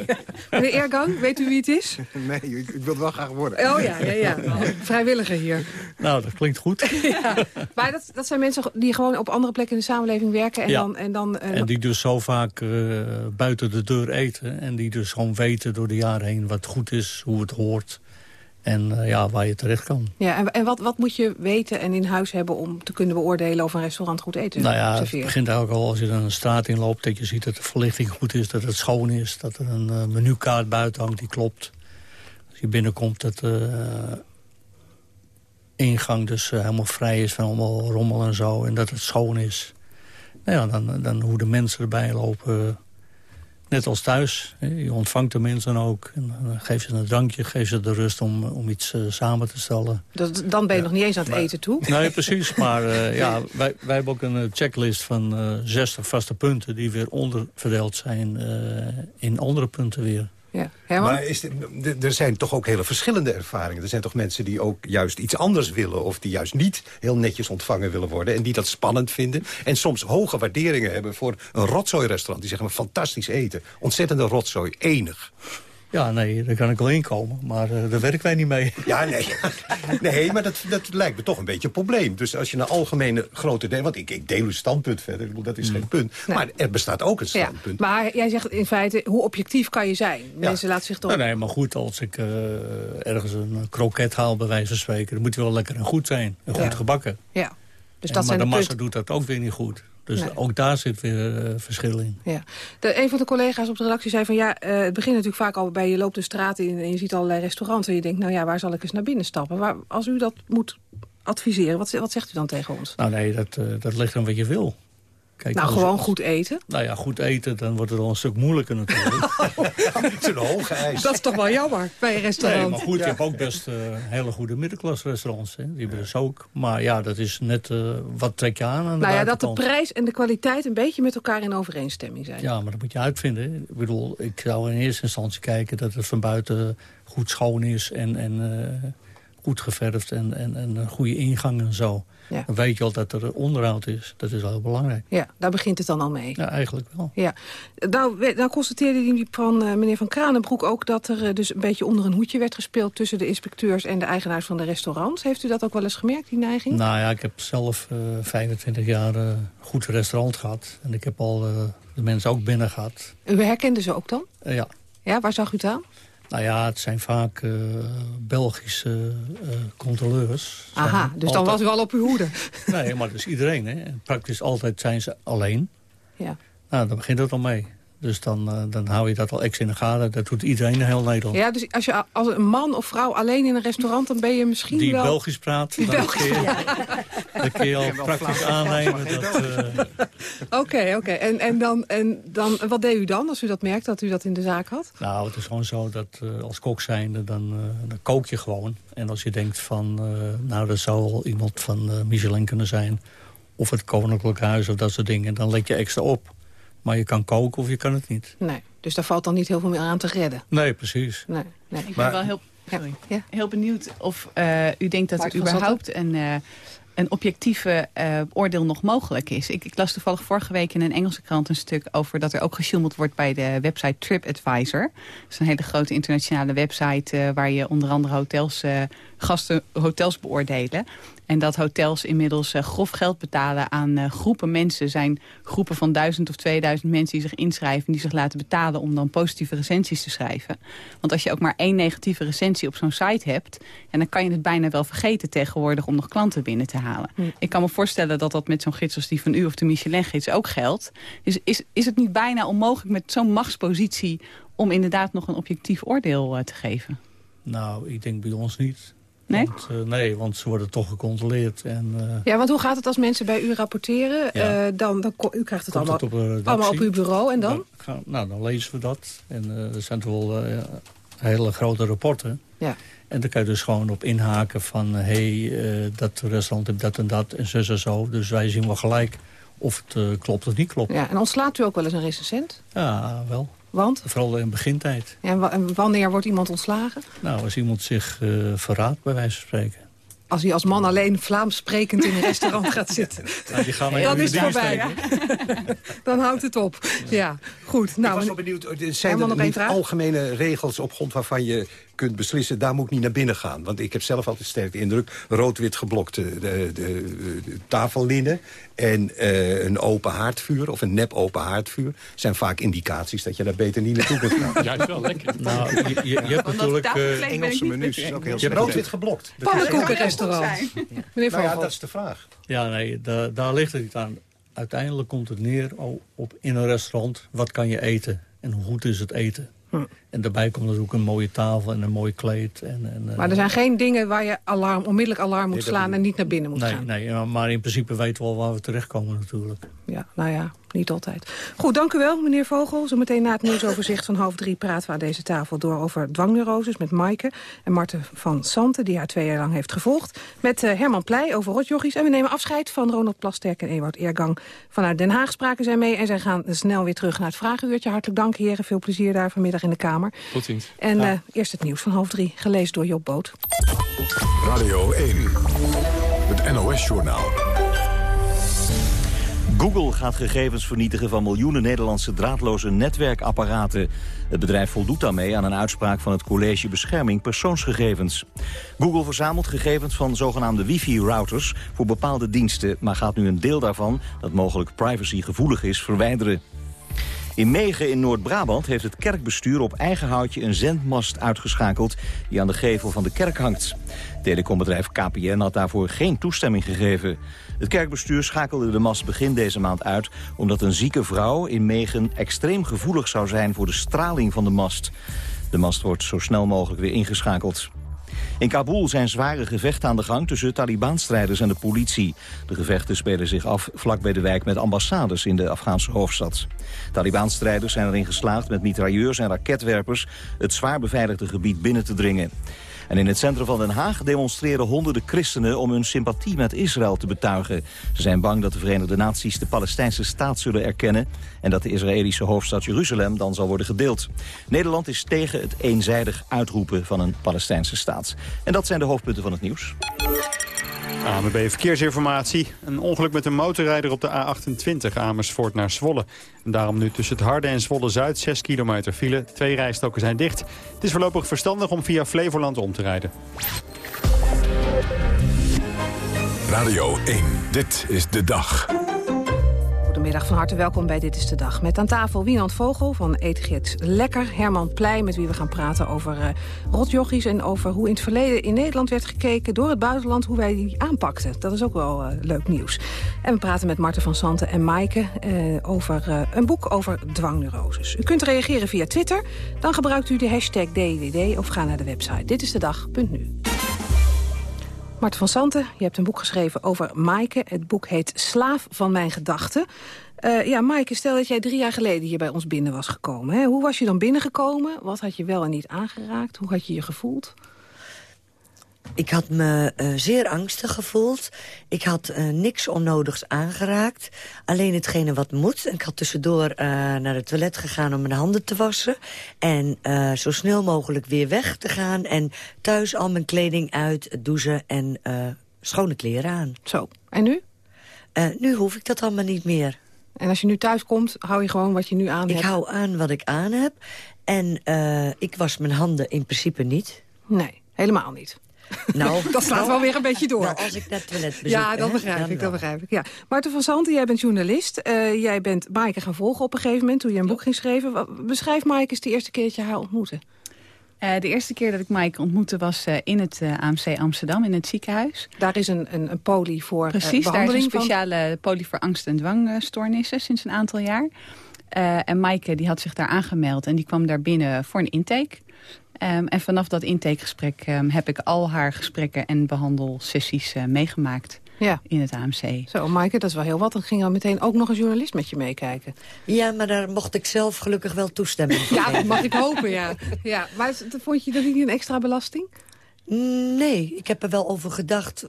Meneer Eergang, weet u wie het is? Nee, ik, ik wil het wel graag worden. Oh ja, ja, ja. Vrijwilliger hier. Nou, dat klinkt goed. ja. Maar dat, dat zijn mensen die gewoon op andere plekken in de samenleving werken. En, ja. dan, en, dan, en die dus zo vaak buiten de deur eten. En die dus gewoon weten door de jaren heen wat goed is, hoe het hoort. En uh, ja, waar je terecht kan. Ja, en, en wat, wat moet je weten en in huis hebben om te kunnen beoordelen of een restaurant goed eten Nou ja, het begint eigenlijk al als je dan een straat inloopt... dat je ziet dat de verlichting goed is, dat het schoon is... dat er een uh, menukaart buiten hangt die klopt. Als je binnenkomt dat de uh, ingang dus helemaal vrij is van allemaal rommel en zo... en dat het schoon is. Nou ja, dan, dan hoe de mensen erbij lopen Net als thuis. Je ontvangt de mensen ook. En dan geef je een drankje, geef ze de rust om, om iets uh, samen te stellen. Dat, dan ben je ja. nog niet eens aan het maar, eten toe? Nee, precies. Maar uh, ja, wij, wij hebben ook een checklist van uh, 60 vaste punten... die weer onderverdeeld zijn in andere punten weer. Ja. Maar er zijn toch ook hele verschillende ervaringen. Er zijn toch mensen die ook juist iets anders willen... of die juist niet heel netjes ontvangen willen worden... en die dat spannend vinden. En soms hoge waarderingen hebben voor een rotzooi-restaurant. Die zeggen, fantastisch eten. Ontzettende rotzooi, enig. Ja, nee, daar kan ik wel inkomen, maar uh, daar werken wij niet mee. Ja, nee, nee maar dat, dat lijkt me toch een beetje een probleem. Dus als je een algemene grote deel... want ik, ik deel uw standpunt verder, ik bedoel, dat is mm. geen punt. Nee. Maar er bestaat ook een standpunt. Ja, maar jij zegt in feite, hoe objectief kan je zijn? Mensen ja. laten zich toch... Nee, nee, maar goed, als ik uh, ergens een kroket haal, bij wijze van spreken... dan moet hij wel lekker en goed zijn, en goed gebakken. Ja. Dus en, dat maar zijn de, de massa doet dat ook weer niet goed. Dus Nee. ook daar zit weer uh, verschil in. Ja. De, een van de collega's op de redactie zei van ja, uh, het begint natuurlijk vaak al bij je loopt de straat in en je ziet allerlei restaurants en je denkt nou ja, waar zal ik eens naar binnen stappen? Waar, als u dat moet adviseren, wat, wat zegt u dan tegen ons? Nou nee, dat, uh, dat ligt aan wat je wil. Kijk, nou, gewoon als- goed eten. Nou ja, goed eten, dan wordt het al een stuk moeilijker natuurlijk. Het is een hoge eis. Dat is toch wel jammer bij een restaurant. Nee, maar goed, je hebt ook best eh, hele goede middenklasse restaurants. Hè. Die hebben dus ook. Maar ja, dat is net, eh, wat trek je aan aan de Nou ja, dat de prijs en de kwaliteit een beetje met elkaar in overeenstemming zijn. Ja, maar dat moet je uitvinden. hè. Ik bedoel, ik zou in eerste instantie kijken dat het van buiten goed schoon is... en, en eh, goed geverfd en, en, en een goede ingang en zo. Ja. Dan weet je al dat er onderhoud is. Dat is wel heel belangrijk. Ja, daar begint het dan al mee. Ja, eigenlijk wel. Ja. Nou, nou constateerde die van eh, meneer Van Kranenbroek ook... dat er eh, dus een beetje onder een hoedje werd gespeeld... tussen de inspecteurs en de eigenaars van de restaurants. Heeft u dat ook wel eens gemerkt, die neiging? Nou ja, ik heb zelf eh 25 jaar goed restaurant gehad. En ik heb al de mensen ook binnen gehad. U herkende ze ook dan? Ja. Ja, waar zag u het aan? Nou ja, het zijn vaak eh, Belgische eh, controleurs. Aha, dus dan was u al op uw hoede. Nee, maar dat is iedereen. Hè. Praktisch altijd zijn ze alleen. Ja. Nou, dan begint het al mee. Dus dan, eh, dan hou je dat al ex in de gaten. Dat doet iedereen in heel Nederland. Ja, dus als je als een man of vrouw alleen in een restaurant... dan ben je misschien Die wel... Belgisch praat, Die dan Belgisch, kun je, ja. dan kun je al praktisch aannemen. Dat, eh, Oké, oké. En, en, dan, en dan, wat deed u dan als u dat merkt, dat u dat in de zaak had? Nou, het is gewoon zo dat eh, als kok zijnde, dan, eh, dan kook je gewoon. En als je denkt van, eh, nou, dat zou wel iemand van eh, Michelin kunnen zijn... of het Koninklijk Huis of dat soort dingen, dan let je extra op. Maar je kan koken of je kan het niet. Nee, dus daar valt dan niet heel veel meer aan te redden. Nee, precies. Nee, nee. Ik ben Maar- wel heel, sorry, Ja. heel benieuwd of eh, u denkt dat er überhaupt een, eh, een objectieve eh, oordeel nog mogelijk is. Ik, ik las toevallig vorige week in een Engelse krant een stuk over dat er ook gesjoemeld wordt bij de website TripAdvisor. Dat is een hele grote internationale website eh, waar je onder andere hotels, eh, gasten hotels beoordelen. En dat hotels inmiddels eh, grof geld betalen aan eh, groepen mensen. zijn groepen van duizend of 2000 mensen die zich inschrijven... die zich laten betalen om dan positieve recensies te schrijven. Want als je ook maar één negatieve recensie op zo'n site hebt... En dan kan je het bijna wel vergeten tegenwoordig om nog klanten binnen te halen. Ik kan me voorstellen dat dat met zo'n gids als die van u... of de Michelin-gids ook geldt. Dus is, is het niet bijna onmogelijk met zo'n machtspositie... om inderdaad nog een objectief oordeel eh, te geven? Nou, ik denk bij ons niet. Nee? Want, eh, nee, want ze worden toch gecontroleerd. En, eh, Ja, want hoe gaat het als mensen bij u rapporteren? Ja. Eh, dan, dan, u krijgt het allemaal, het op allemaal op uw bureau en dan? Dan gaan- nou, dan lezen we dat. En eh, er zijn toch wel eh, hele grote rapporten. Ja. En dan kan je dus gewoon op inhaken van... hé, hey, eh, dat restaurant heeft dat en dat en zo en zo. Dus wij zien wel gelijk of het klopt of niet klopt. Ja, en ontslaat u ook wel eens een recensent? Ja, wel. Want? Vooral in begintijd. Ja, en wanneer wordt iemand ontslagen? Nou, als iemand zich uh, verraadt, bij wijze van spreken. Als hij als man alleen Vlaams sprekend in een restaurant gaat zitten. Nou, die gaan dan is het voorbij. dan houdt het op. Ja, goed. Nou, ik was wel benieuwd, zijn er niet algemene regels op grond waarvan je kunt beslissen... daar moet ik niet naar binnen gaan. Want ik heb zelf altijd sterk de indruk... rood-wit geblokte de, de, de, tafellinnen... en uh, een open haardvuur of een nep open haardvuur... zijn vaak indicaties dat je daar beter niet naartoe kunt gaan. Ja, is wel lekker. Nou, je, je, je hebt natuurlijk... Uh, Engelse menus. Ook heel je hebt rood-wit geblokt. Pannenkoekenrestaurant. Meneer nou ja, dat is de vraag. Ja, nee, daar, daar ligt het niet aan. Uiteindelijk komt het neer op in een restaurant... wat kan je eten en hoe goed is het eten. Hm. En daarbij komt er ook een mooie tafel en een mooi kleed. En, en, maar er zijn geen dingen waar je alarm, onmiddellijk alarm moet slaan... en niet naar binnen moet nee, gaan? Nee, maar in principe weten we al waar we terechtkomen natuurlijk. Ja, nou ja, niet altijd. Goed, dank u wel, meneer Vogel. Zometeen na het nieuwsoverzicht van half drie praten we aan deze tafel door over dwangneuroses met Maaike en Marten van Santen, die haar twee jaar lang heeft gevolgd. Met uh, Herman Pleij over rotjochies. En we nemen afscheid van Ronald Plasterk en Ewout Eergang. Vanuit Den Haag spraken zij mee en zij gaan snel weer terug naar het vragenuurtje. Hartelijk dank, heren. Veel plezier daar vanmiddag in de Kamer. Tot ziens. En uh, eerst het nieuws van half drie, gelezen door Job Boot. Radio 1, het NOS-journaal. Google gaat gegevens vernietigen van miljoenen Nederlandse draadloze netwerkapparaten. Het bedrijf voldoet daarmee aan een uitspraak van het College Bescherming Persoonsgegevens. Google verzamelt gegevens van zogenaamde wifi-routers voor bepaalde diensten... maar gaat nu een deel daarvan, dat mogelijk privacygevoelig is, verwijderen. In Megen in Noord-Brabant heeft het kerkbestuur op eigen houtje een zendmast uitgeschakeld die aan de gevel van de kerk hangt. Telecombedrijf KPN had daarvoor geen toestemming gegeven. Het kerkbestuur schakelde de mast begin deze maand uit... omdat een zieke vrouw in Megen extreem gevoelig zou zijn voor de straling van de mast. De mast wordt zo snel mogelijk weer ingeschakeld. In Kabul zijn zware gevechten aan de gang tussen Taliban-strijders en de politie. De gevechten spelen zich af vlak bij de wijk met ambassades in de Afghaanse hoofdstad. Taliban-strijders zijn erin geslaagd met mitrailleurs en raketwerpers het zwaar beveiligde gebied binnen te dringen. En in het centrum van Den Haag demonstreren honderden christenen om hun sympathie met Israël te betuigen. Ze zijn bang dat de Verenigde Naties de Palestijnse staat zullen erkennen en dat de Israëlische hoofdstad Jeruzalem dan zal worden gedeeld. Nederland is tegen het eenzijdig uitroepen van een Palestijnse staat. En dat zijn de hoofdpunten van het nieuws. AMB Verkeersinformatie. Een ongeluk met een motorrijder op de A28 Amersfoort naar Zwolle. En daarom nu tussen het Harde en Zwolle-Zuid 6 kilometer file. Twee rijstoken zijn dicht. Het is voorlopig verstandig om via Flevoland om te rijden. Radio 1, dit is de dag. Goedemiddag, van harte welkom bij Dit is de Dag. Met aan tafel Wienand Vogel van Eetgids Lekker. Herman Pleij, met wie we gaan praten over uh, rotjochies... en over hoe in het verleden in Nederland werd gekeken door het buitenland... hoe wij die aanpakten. Dat is ook wel uh, leuk nieuws. En we praten met Marten van Santen en Maaike uh, over een boek over dwangneuroses. U kunt reageren via Twitter. Dan gebruikt u de hashtag DDD of ga naar de website ditistedag.nu. Marten van Santen, je hebt een boek geschreven over Maaike. Het boek heet Slaaf van mijn gedachten. Uh, ja, Maaike, stel dat jij drie jaar geleden hier bij ons binnen was gekomen. Hè? Hoe was je dan binnengekomen? Wat had je wel en niet aangeraakt? Hoe had je je gevoeld? Ik had me uh, zeer angstig gevoeld. Ik had uh, niks onnodigs aangeraakt. Alleen hetgene wat moet. Ik had tussendoor uh, naar het toilet gegaan om mijn handen te wassen. En zo snel mogelijk weer weg te gaan. En thuis al mijn kleding uit, douchen en schone kleren aan. Zo, en nu? nu hoef ik dat allemaal niet meer. En als je nu thuis komt, hou je gewoon wat je nu aan ik hebt? Ik hou aan wat ik aan heb. En ik was mijn handen in principe niet. Nee, helemaal niet. Nou, dat slaat wel weer een beetje door. Nou, als ik het toilet bezoek. Ja, dat begrijp ik, dat begrijp ik. Ja. Maarten van Santen, jij bent journalist. Uh, jij bent Maaike gaan volgen op een gegeven moment toen je een boek ging schrijven. Beschrijf Maaike eens de eerste keer dat je haar ontmoette. Uh, de eerste keer dat ik Maaike ontmoette was uh, in het AMC Amsterdam, in het ziekenhuis. Daar is een, een, een poli voor Precies, daar is een speciale van... poli voor angst- en dwangstoornissen sinds een aantal jaar. en Maaike die had zich daar aangemeld en die kwam daar binnen voor een intake. Um, en vanaf dat intakegesprek um, heb ik al haar gesprekken en behandelsessies uh, meegemaakt. Ja. in het AMC. Zo, Maaike, dat is wel heel wat. Dan ging er meteen ook nog een journalist met je meekijken. Ja, maar daar mocht ik zelf gelukkig wel toestemming voor Ja, dat mag ik hopen, ja. ja. Maar vond je dat niet een extra belasting? Nee, ik heb er wel over gedacht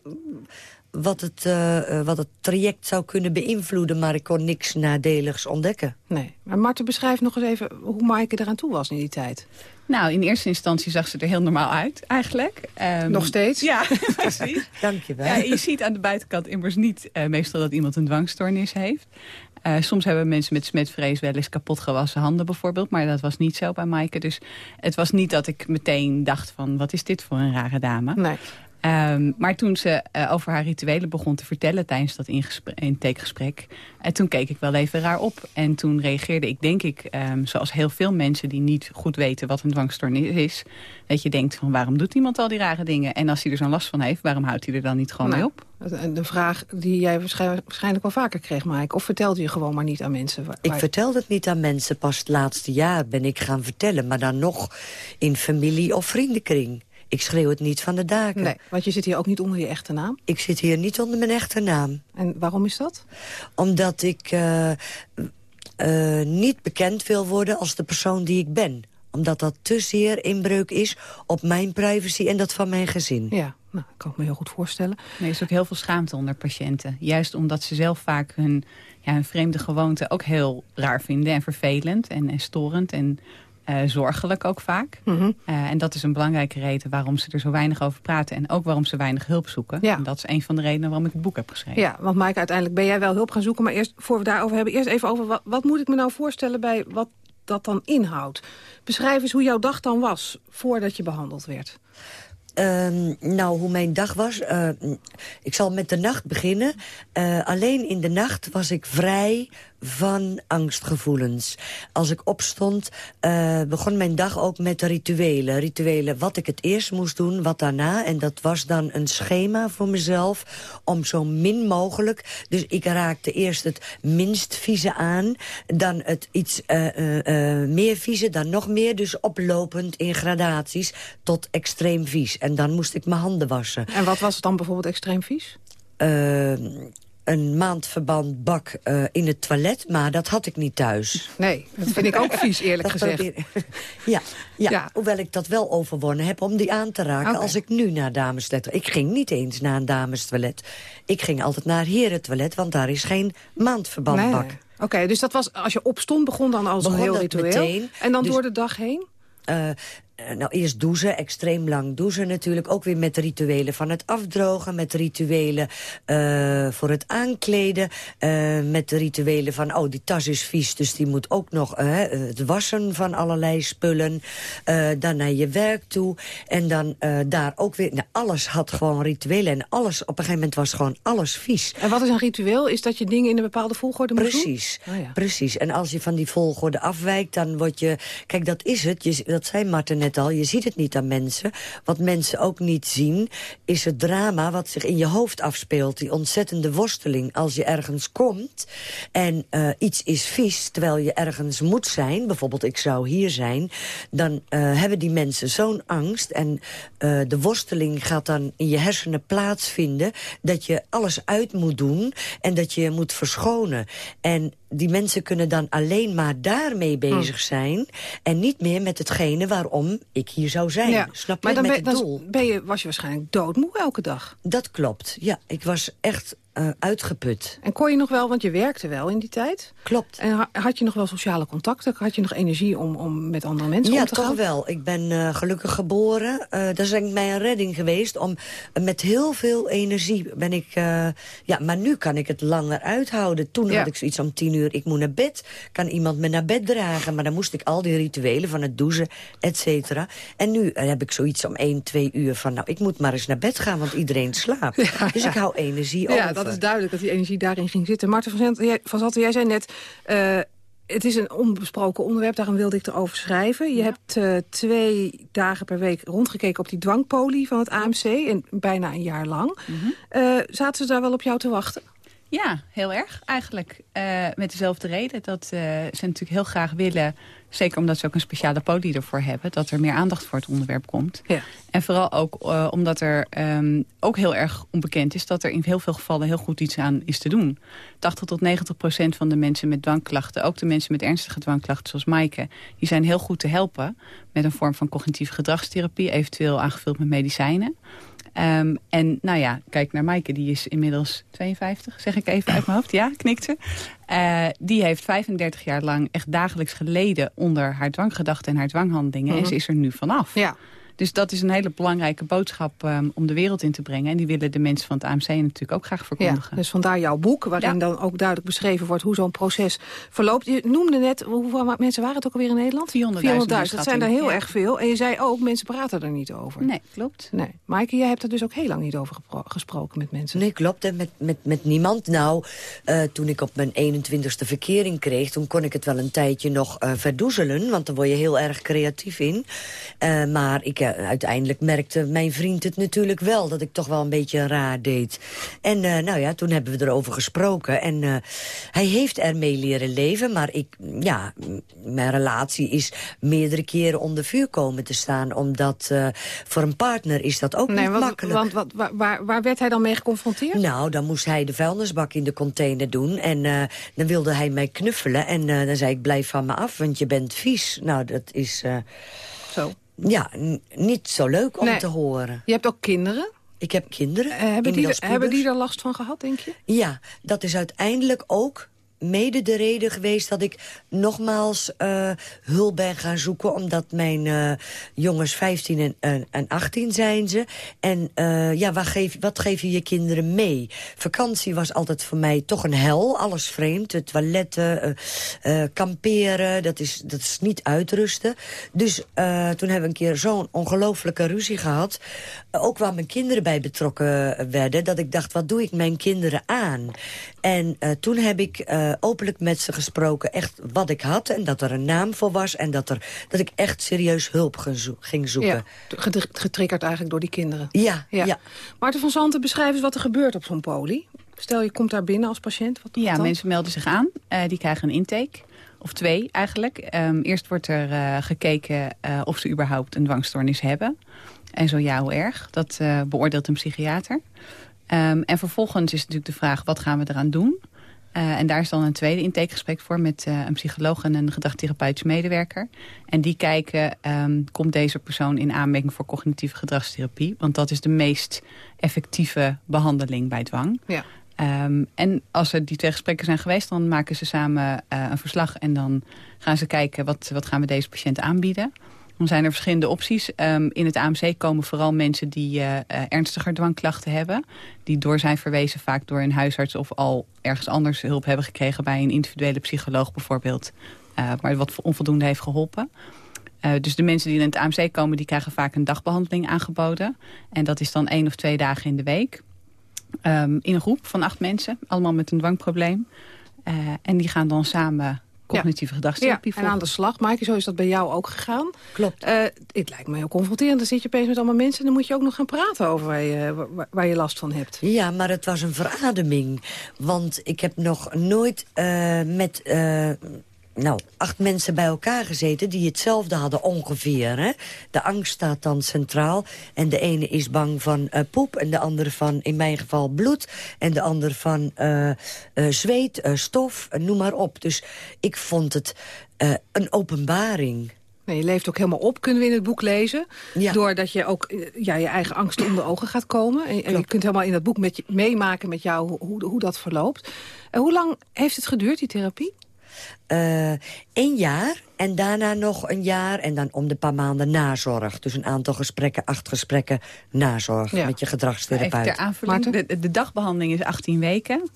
wat het, uh, wat het traject zou kunnen beïnvloeden... maar ik kon niks nadeligs ontdekken. Nee, maar Marten beschrijft nog eens even hoe Maaike eraan toe was in die tijd. Nou, in eerste instantie zag ze er heel normaal uit, eigenlijk. Um, nog steeds? Ja, precies. Dank je wel. Ja, je ziet aan de buitenkant immers niet uh, meestal dat iemand een dwangstoornis heeft. Uh, soms hebben mensen met smetvrees wel eens kapot gewassen handen bijvoorbeeld. Maar dat was niet zo bij Maaike. Dus het was niet dat ik meteen dacht van wat is dit voor een rare dame. Nee. Um, maar toen ze uh, over haar rituelen begon te vertellen tijdens dat intakegesprek... Uh, toen keek ik wel even raar op. En toen reageerde ik, denk ik, um, zoals heel veel mensen... die niet goed weten wat een dwangstoornis is... dat je denkt van waarom doet iemand al die rare dingen? En als hij er zo'n last van heeft, waarom houdt hij er dan niet gewoon nee. mee op? De vraag die jij waarschijnlijk wel vaker kreeg, Mike. Of vertelde je gewoon maar niet aan mensen? Waar... Ik vertelde het niet aan mensen. Pas het laatste jaar ben ik gaan vertellen. Maar dan nog in familie of vriendenkring. Ik schreeuw het niet van de daken. Nee, want je zit hier ook niet onder je echte naam? Ik zit hier niet onder mijn echte naam. En waarom is dat? Omdat ik uh, uh, niet bekend wil worden als de persoon die ik ben. Omdat dat te zeer inbreuk is op mijn privacy en dat van mijn gezin. Ja, nou, ik kan het me heel goed voorstellen. Er is ook heel veel schaamte onder patiënten. Juist omdat ze zelf vaak hun, ja, hun vreemde gewoonte ook heel raar vinden en vervelend en, en storend en uh, zorgelijk ook vaak. Mm -hmm. uh, en dat is een belangrijke reden waarom ze er zo weinig over praten. En ook waarom ze weinig hulp zoeken. Ja. En dat is een van de redenen waarom ik het boek heb geschreven. Ja, want Maaike, uiteindelijk ben jij wel hulp gaan zoeken. Maar eerst, voor we daarover hebben, eerst even over... wat, wat moet ik me nou voorstellen bij wat dat dan inhoudt? Beschrijf eens hoe jouw dag dan was voordat je behandeld werd. Uh, nou, hoe mijn dag was? Uh, ik zal met de nacht beginnen. Uh, alleen in de nacht was ik vrij van angstgevoelens. Als ik opstond, uh, begon mijn dag ook met rituelen. Rituelen wat ik het eerst moest doen, wat daarna. En dat was dan een schema voor mezelf om zo min mogelijk... Dus ik raakte eerst het minst vieze aan. Dan het iets uh, uh, meer vieze, dan nog meer. Dus oplopend in gradaties tot extreem vies. En dan moest ik mijn handen wassen. En wat was het dan bijvoorbeeld extreem vies? Een maandverband bak uh, in het toilet, maar dat had ik niet thuis. Nee, dat vind ik ook vies, eerlijk gezegd. ja, ja, ja, hoewel ik dat wel overwonnen heb om die aan te raken okay. als ik nu naar damestoilet... Ik ging niet eens naar een damestoilet. Ik ging altijd naar herentoilet, want daar is geen maandverbandbak. Nee. Oké, okay, dus dat was, als je opstond, begon dan als begon een heel ritueel? Meteen, en dan dus, door de dag heen? Uh, nou, eerst douchen, extreem lang douchen natuurlijk. Ook weer met rituelen van het afdrogen. Met rituelen uh, voor het aankleden. Uh, met rituelen van, oh, die tas is vies, dus die moet ook nog uh, het wassen van allerlei spullen. dan naar je werk toe. En dan daar ook weer, nou, alles had gewoon rituelen. En alles, op een gegeven moment was gewoon alles vies. En wat is een ritueel? Is dat je dingen in een bepaalde volgorde moet precies, doen? Oh, ja. Precies. En als je van die volgorde afwijkt, dan word je... Kijk, dat is het. Je, dat zei Marten net al, je ziet het niet aan mensen. Wat mensen ook niet zien, is het drama wat zich in je hoofd afspeelt. Die ontzettende worsteling als je ergens komt en uh, iets is vies... terwijl je ergens moet zijn, bijvoorbeeld ik zou hier zijn... dan uh, hebben die mensen zo'n angst en uh, de worsteling gaat dan in je hersenen plaatsvinden... dat je alles uit moet doen en dat je je moet verschonen. En die mensen kunnen dan alleen maar daarmee bezig zijn... en niet meer met hetgene waarom ik hier zou zijn. Ja. Snap je? Maar dan, met ben, het doel. dan ben je, was je waarschijnlijk doodmoe elke dag. Dat klopt, ja. Ik was echt uh, uitgeput. En kon je nog wel, want je werkte wel in die tijd. Klopt. En ha had je nog wel sociale contacten? Had je nog energie om, om met andere mensen ja, om te gaan? Ja, toch wel. Ik ben uh, gelukkig geboren. Uh, dat is denk mij een redding geweest. Om met heel veel energie ben ik... ja, maar nu kan ik het langer uithouden. Toen ja. had ik zoiets om tien uur, ik moet naar bed. Kan iemand me naar bed dragen? Maar dan moest ik al die rituelen van het douchen, et cetera. En nu heb ik zoiets om één, twee uur van... nou, ik moet maar eens naar bed gaan, want iedereen slaapt. Ja, dus ik hou energie over. Dat is duidelijk dat die energie daarin ging zitten. Maarten van Zanten, jij zei net... Uh, het is een onbesproken onderwerp, daarom wilde ik erover schrijven. Je ja. hebt uh, twee dagen per week rondgekeken op die dwangpolie van het AMC... en bijna een jaar lang. Mm -hmm. uh, zaten ze daar wel op jou te wachten? Ja, heel erg eigenlijk. Uh, met dezelfde reden dat ze natuurlijk heel graag willen... zeker omdat ze ook een speciale poli ervoor hebben... dat er meer aandacht voor het onderwerp komt. Ja. En vooral ook uh, omdat er um, ook heel erg onbekend is... dat er in heel veel gevallen heel goed iets aan is te doen. 80 tot 90 procent van de mensen met dwangklachten... ook de mensen met ernstige dwangklachten zoals Maaike... die zijn heel goed te helpen met een vorm van cognitieve gedragstherapie... eventueel aangevuld met medicijnen. Ehm, en nou ja, kijk naar Maaike, die is inmiddels 52, zeg ik even uit mijn hoofd. Ja, knikt ze. Uh, die heeft 35 jaar lang echt dagelijks geleden onder haar dwanggedachten en haar dwanghandelingen. En mhm. ze is er nu vanaf. Ja. Dus dat is een hele belangrijke boodschap um, om de wereld in te brengen. En die willen de mensen van het AMC natuurlijk ook graag verkondigen. Ja, dus vandaar jouw boek, waarin dan ook duidelijk beschreven wordt hoe zo'n proces verloopt. Je noemde net, hoeveel mensen waren het ook alweer in Nederland? 400.000. dat zijn er heel erg veel. En je zei ook, mensen praten er niet over. Nee, klopt. Nee. Maaike, jij hebt er dus ook heel lang niet over gesproken met mensen. Nee, klopt. En met, met, met niemand. Nou, uh, toen ik op mijn 21ste verkering kreeg... toen kon ik het wel een tijdje nog uh, verdoezelen. Want dan word je heel erg creatief in. Uh, maar ik uiteindelijk merkte mijn vriend het natuurlijk wel... dat ik toch wel een beetje raar deed. En uh, nou ja, toen hebben we erover gesproken. En uh, hij heeft ermee leren leven. Maar ik, ja, mijn relatie is meerdere keren onder vuur komen te staan. Omdat uh, voor een partner is dat ook nee, niet want, makkelijk. Want wat, waar, waar, waar, werd hij dan mee geconfronteerd? Nou, dan moest hij de vuilnisbak in de container doen. En dan wilde hij mij knuffelen. En dan zei ik, blijf van me af, want je bent vies. Nou, dat is... Zo ja, niet zo leuk om te horen. Je hebt ook kinderen? Ik heb kinderen. Uh, hebben, die, hebben die er last van gehad, denk je? Ja, dat is uiteindelijk ook mede de reden geweest dat ik nogmaals uh, hulp ben gaan zoeken. Omdat mijn uh, jongens 15 en, en 18 zijn ze. En uh, ja, wat geef, wat geef je je kinderen mee? Vakantie was altijd voor mij toch een hel. Alles vreemd. Het toiletten, kamperen. Dat is, dat is niet uitrusten. Dus toen hebben we een keer zo'n ongelofelijke ruzie gehad. ook waar mijn kinderen bij betrokken werden. Dat ik dacht, wat doe ik mijn kinderen aan? En toen heb ik uh, openlijk met ze gesproken, echt wat ik had... en dat er een naam voor was en dat, er, dat ik echt serieus hulp ging zoeken. Ja, getriggerd eigenlijk door die kinderen. Ja, ja. ja. Maarten van Zanten, beschrijf eens wat er gebeurt op zo'n poli. Stel, je komt daar binnen als patiënt. Wat ja, mensen melden zich aan. Uh, die krijgen een intake. Of twee eigenlijk. Um, eerst wordt er uh, gekeken uh, of ze überhaupt een dwangstoornis hebben. En zo ja, hoe erg. Dat beoordeelt een psychiater. Um, en vervolgens is natuurlijk de vraag, wat gaan we eraan doen? Uh, en daar is dan een tweede intakegesprek voor met uh, een psycholoog en een gedragtherapeutisch medewerker. En die kijken, um, komt deze persoon in aanmerking voor cognitieve gedragstherapie? Want dat is de meest effectieve behandeling bij dwang. Ja. Um, en als er die twee gesprekken zijn geweest, dan maken ze samen uh, een verslag. En dan gaan ze kijken, wat, wat gaan we deze patiënt aanbieden? Dan zijn er verschillende opties. Um, in het AMC komen vooral mensen die uh, ernstiger dwangklachten hebben. Die door zijn verwezen vaak door een huisarts of al ergens anders hulp hebben gekregen... bij een individuele psycholoog bijvoorbeeld. Uh, maar wat onvoldoende heeft geholpen. dus de mensen die in het AMC komen, die krijgen vaak een dagbehandeling aangeboden. En dat is dan één of twee dagen in de week. Um, in een groep van acht mensen, allemaal met een dwangprobleem. en die gaan dan samen cognitieve ja. gedragstherapie ja, en aan de slag. Maaike, zo is dat bij jou ook gegaan. Klopt. Uh, het lijkt me heel confronterend. Dan zit je opeens met allemaal mensen... en dan moet je ook nog gaan praten over waar je, waar, je last van hebt. Ja, maar het was een verademing. Want ik heb nog nooit uh, met... Uh, nou, acht mensen bij elkaar gezeten die hetzelfde hadden ongeveer. Hè? De angst staat dan centraal. En de ene is bang van uh, poep en de andere van, in mijn geval, bloed. En de andere van uh, uh, zweet, stof, noem maar op. Dus ik vond het een openbaring. Nee, je leeft ook helemaal op, kunnen we in het boek lezen. Ja. Doordat je ook ja, je eigen angsten onder ogen gaat komen. En, en je kunt helemaal in dat boek met je, meemaken met jou hoe, hoe dat verloopt. En hoe lang heeft het geduurd, die therapie? Uh, één jaar en daarna nog een jaar en dan om de paar maanden nazorg. Dus een aantal gesprekken, acht gesprekken nazorg met je gedragstherapeut. De, de, de, dagbehandeling is 18 weken.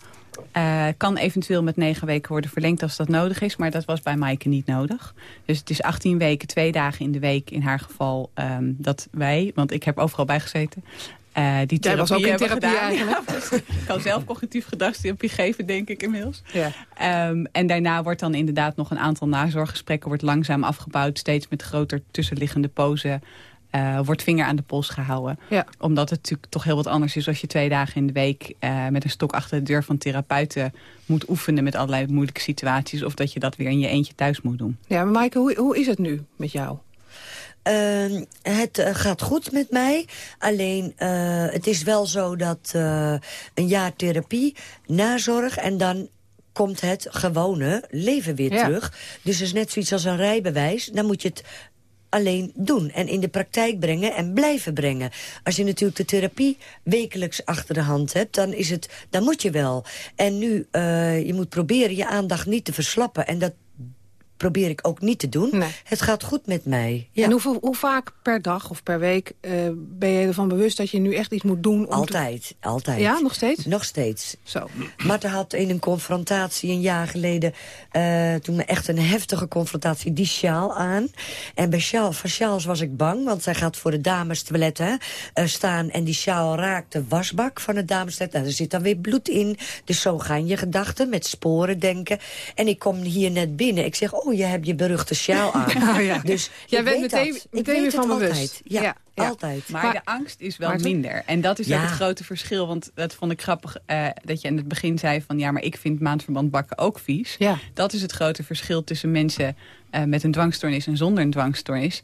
Uh, kan eventueel met negen weken worden verlengd als dat nodig is. Maar dat was bij Maaike niet nodig. Dus het is 18 weken, twee dagen in de week in haar geval um, dat wij... want ik heb overal bijgezeten... Uh, die Jij was ook in therapie eigenlijk. ik kan zelf cognitief gedragstherapie geven, denk ik inmiddels. Ja. Um, en daarna wordt dan inderdaad nog een aantal nazorggesprekken... wordt langzaam afgebouwd, steeds met groter tussenliggende pozen... Uh, wordt vinger aan de pols gehouden. Ja. Omdat het natuurlijk toch heel wat anders is... als je twee dagen in de week uh, met een stok achter de deur van therapeuten... moet oefenen met allerlei moeilijke situaties... of dat je dat weer in je eentje thuis moet doen. Ja, maar Maaike, hoe, hoe is het nu met jou? Uh, het uh, gaat goed met mij. Alleen, uh, het is wel zo dat uh, een jaar therapie, nazorg... en dan komt het gewone leven weer ja. terug. Dus het is net zoiets als een rijbewijs. Dan moet je het alleen doen en in de praktijk brengen en blijven brengen. Als je natuurlijk de therapie wekelijks achter de hand hebt, dan, is het, dan moet je wel. En nu, uh, je moet proberen je aandacht niet te verslappen. En dat probeer ik ook niet te doen. Het gaat goed met mij. Ja. En hoeveel, hoe vaak per dag of per week uh, ben je ervan bewust dat je nu echt iets moet doen? Om altijd, altijd. Ja, nog steeds? Nog steeds. Zo. Marten had in een confrontatie een jaar geleden... Uh, toen echt een heftige confrontatie, die sjaal aan. En bij sjaal, van sjaals was ik bang, want zij gaat voor de dames toiletten uh, staan... en die sjaal raakt de wasbak van het damestoilet. Nou, er zit dan weer bloed in. Dus zo gaan je gedachten, met sporen denken. En ik kom hier net binnen. Ik zeg, oh, je hebt je beruchte sjaal aan. Oh, ja. Dus Jij bent meteen, dat. meteen weer van bewust. Altijd. Ja, altijd. Maar, de angst is wel minder. En dat is ook het grote verschil. Want dat vond ik grappig uh, dat je in het begin zei van... ja, maar ik vind maandverband bakken ook vies. Ja. Dat is het grote verschil tussen mensen uh, met een dwangstoornis en zonder een dwangstoornis.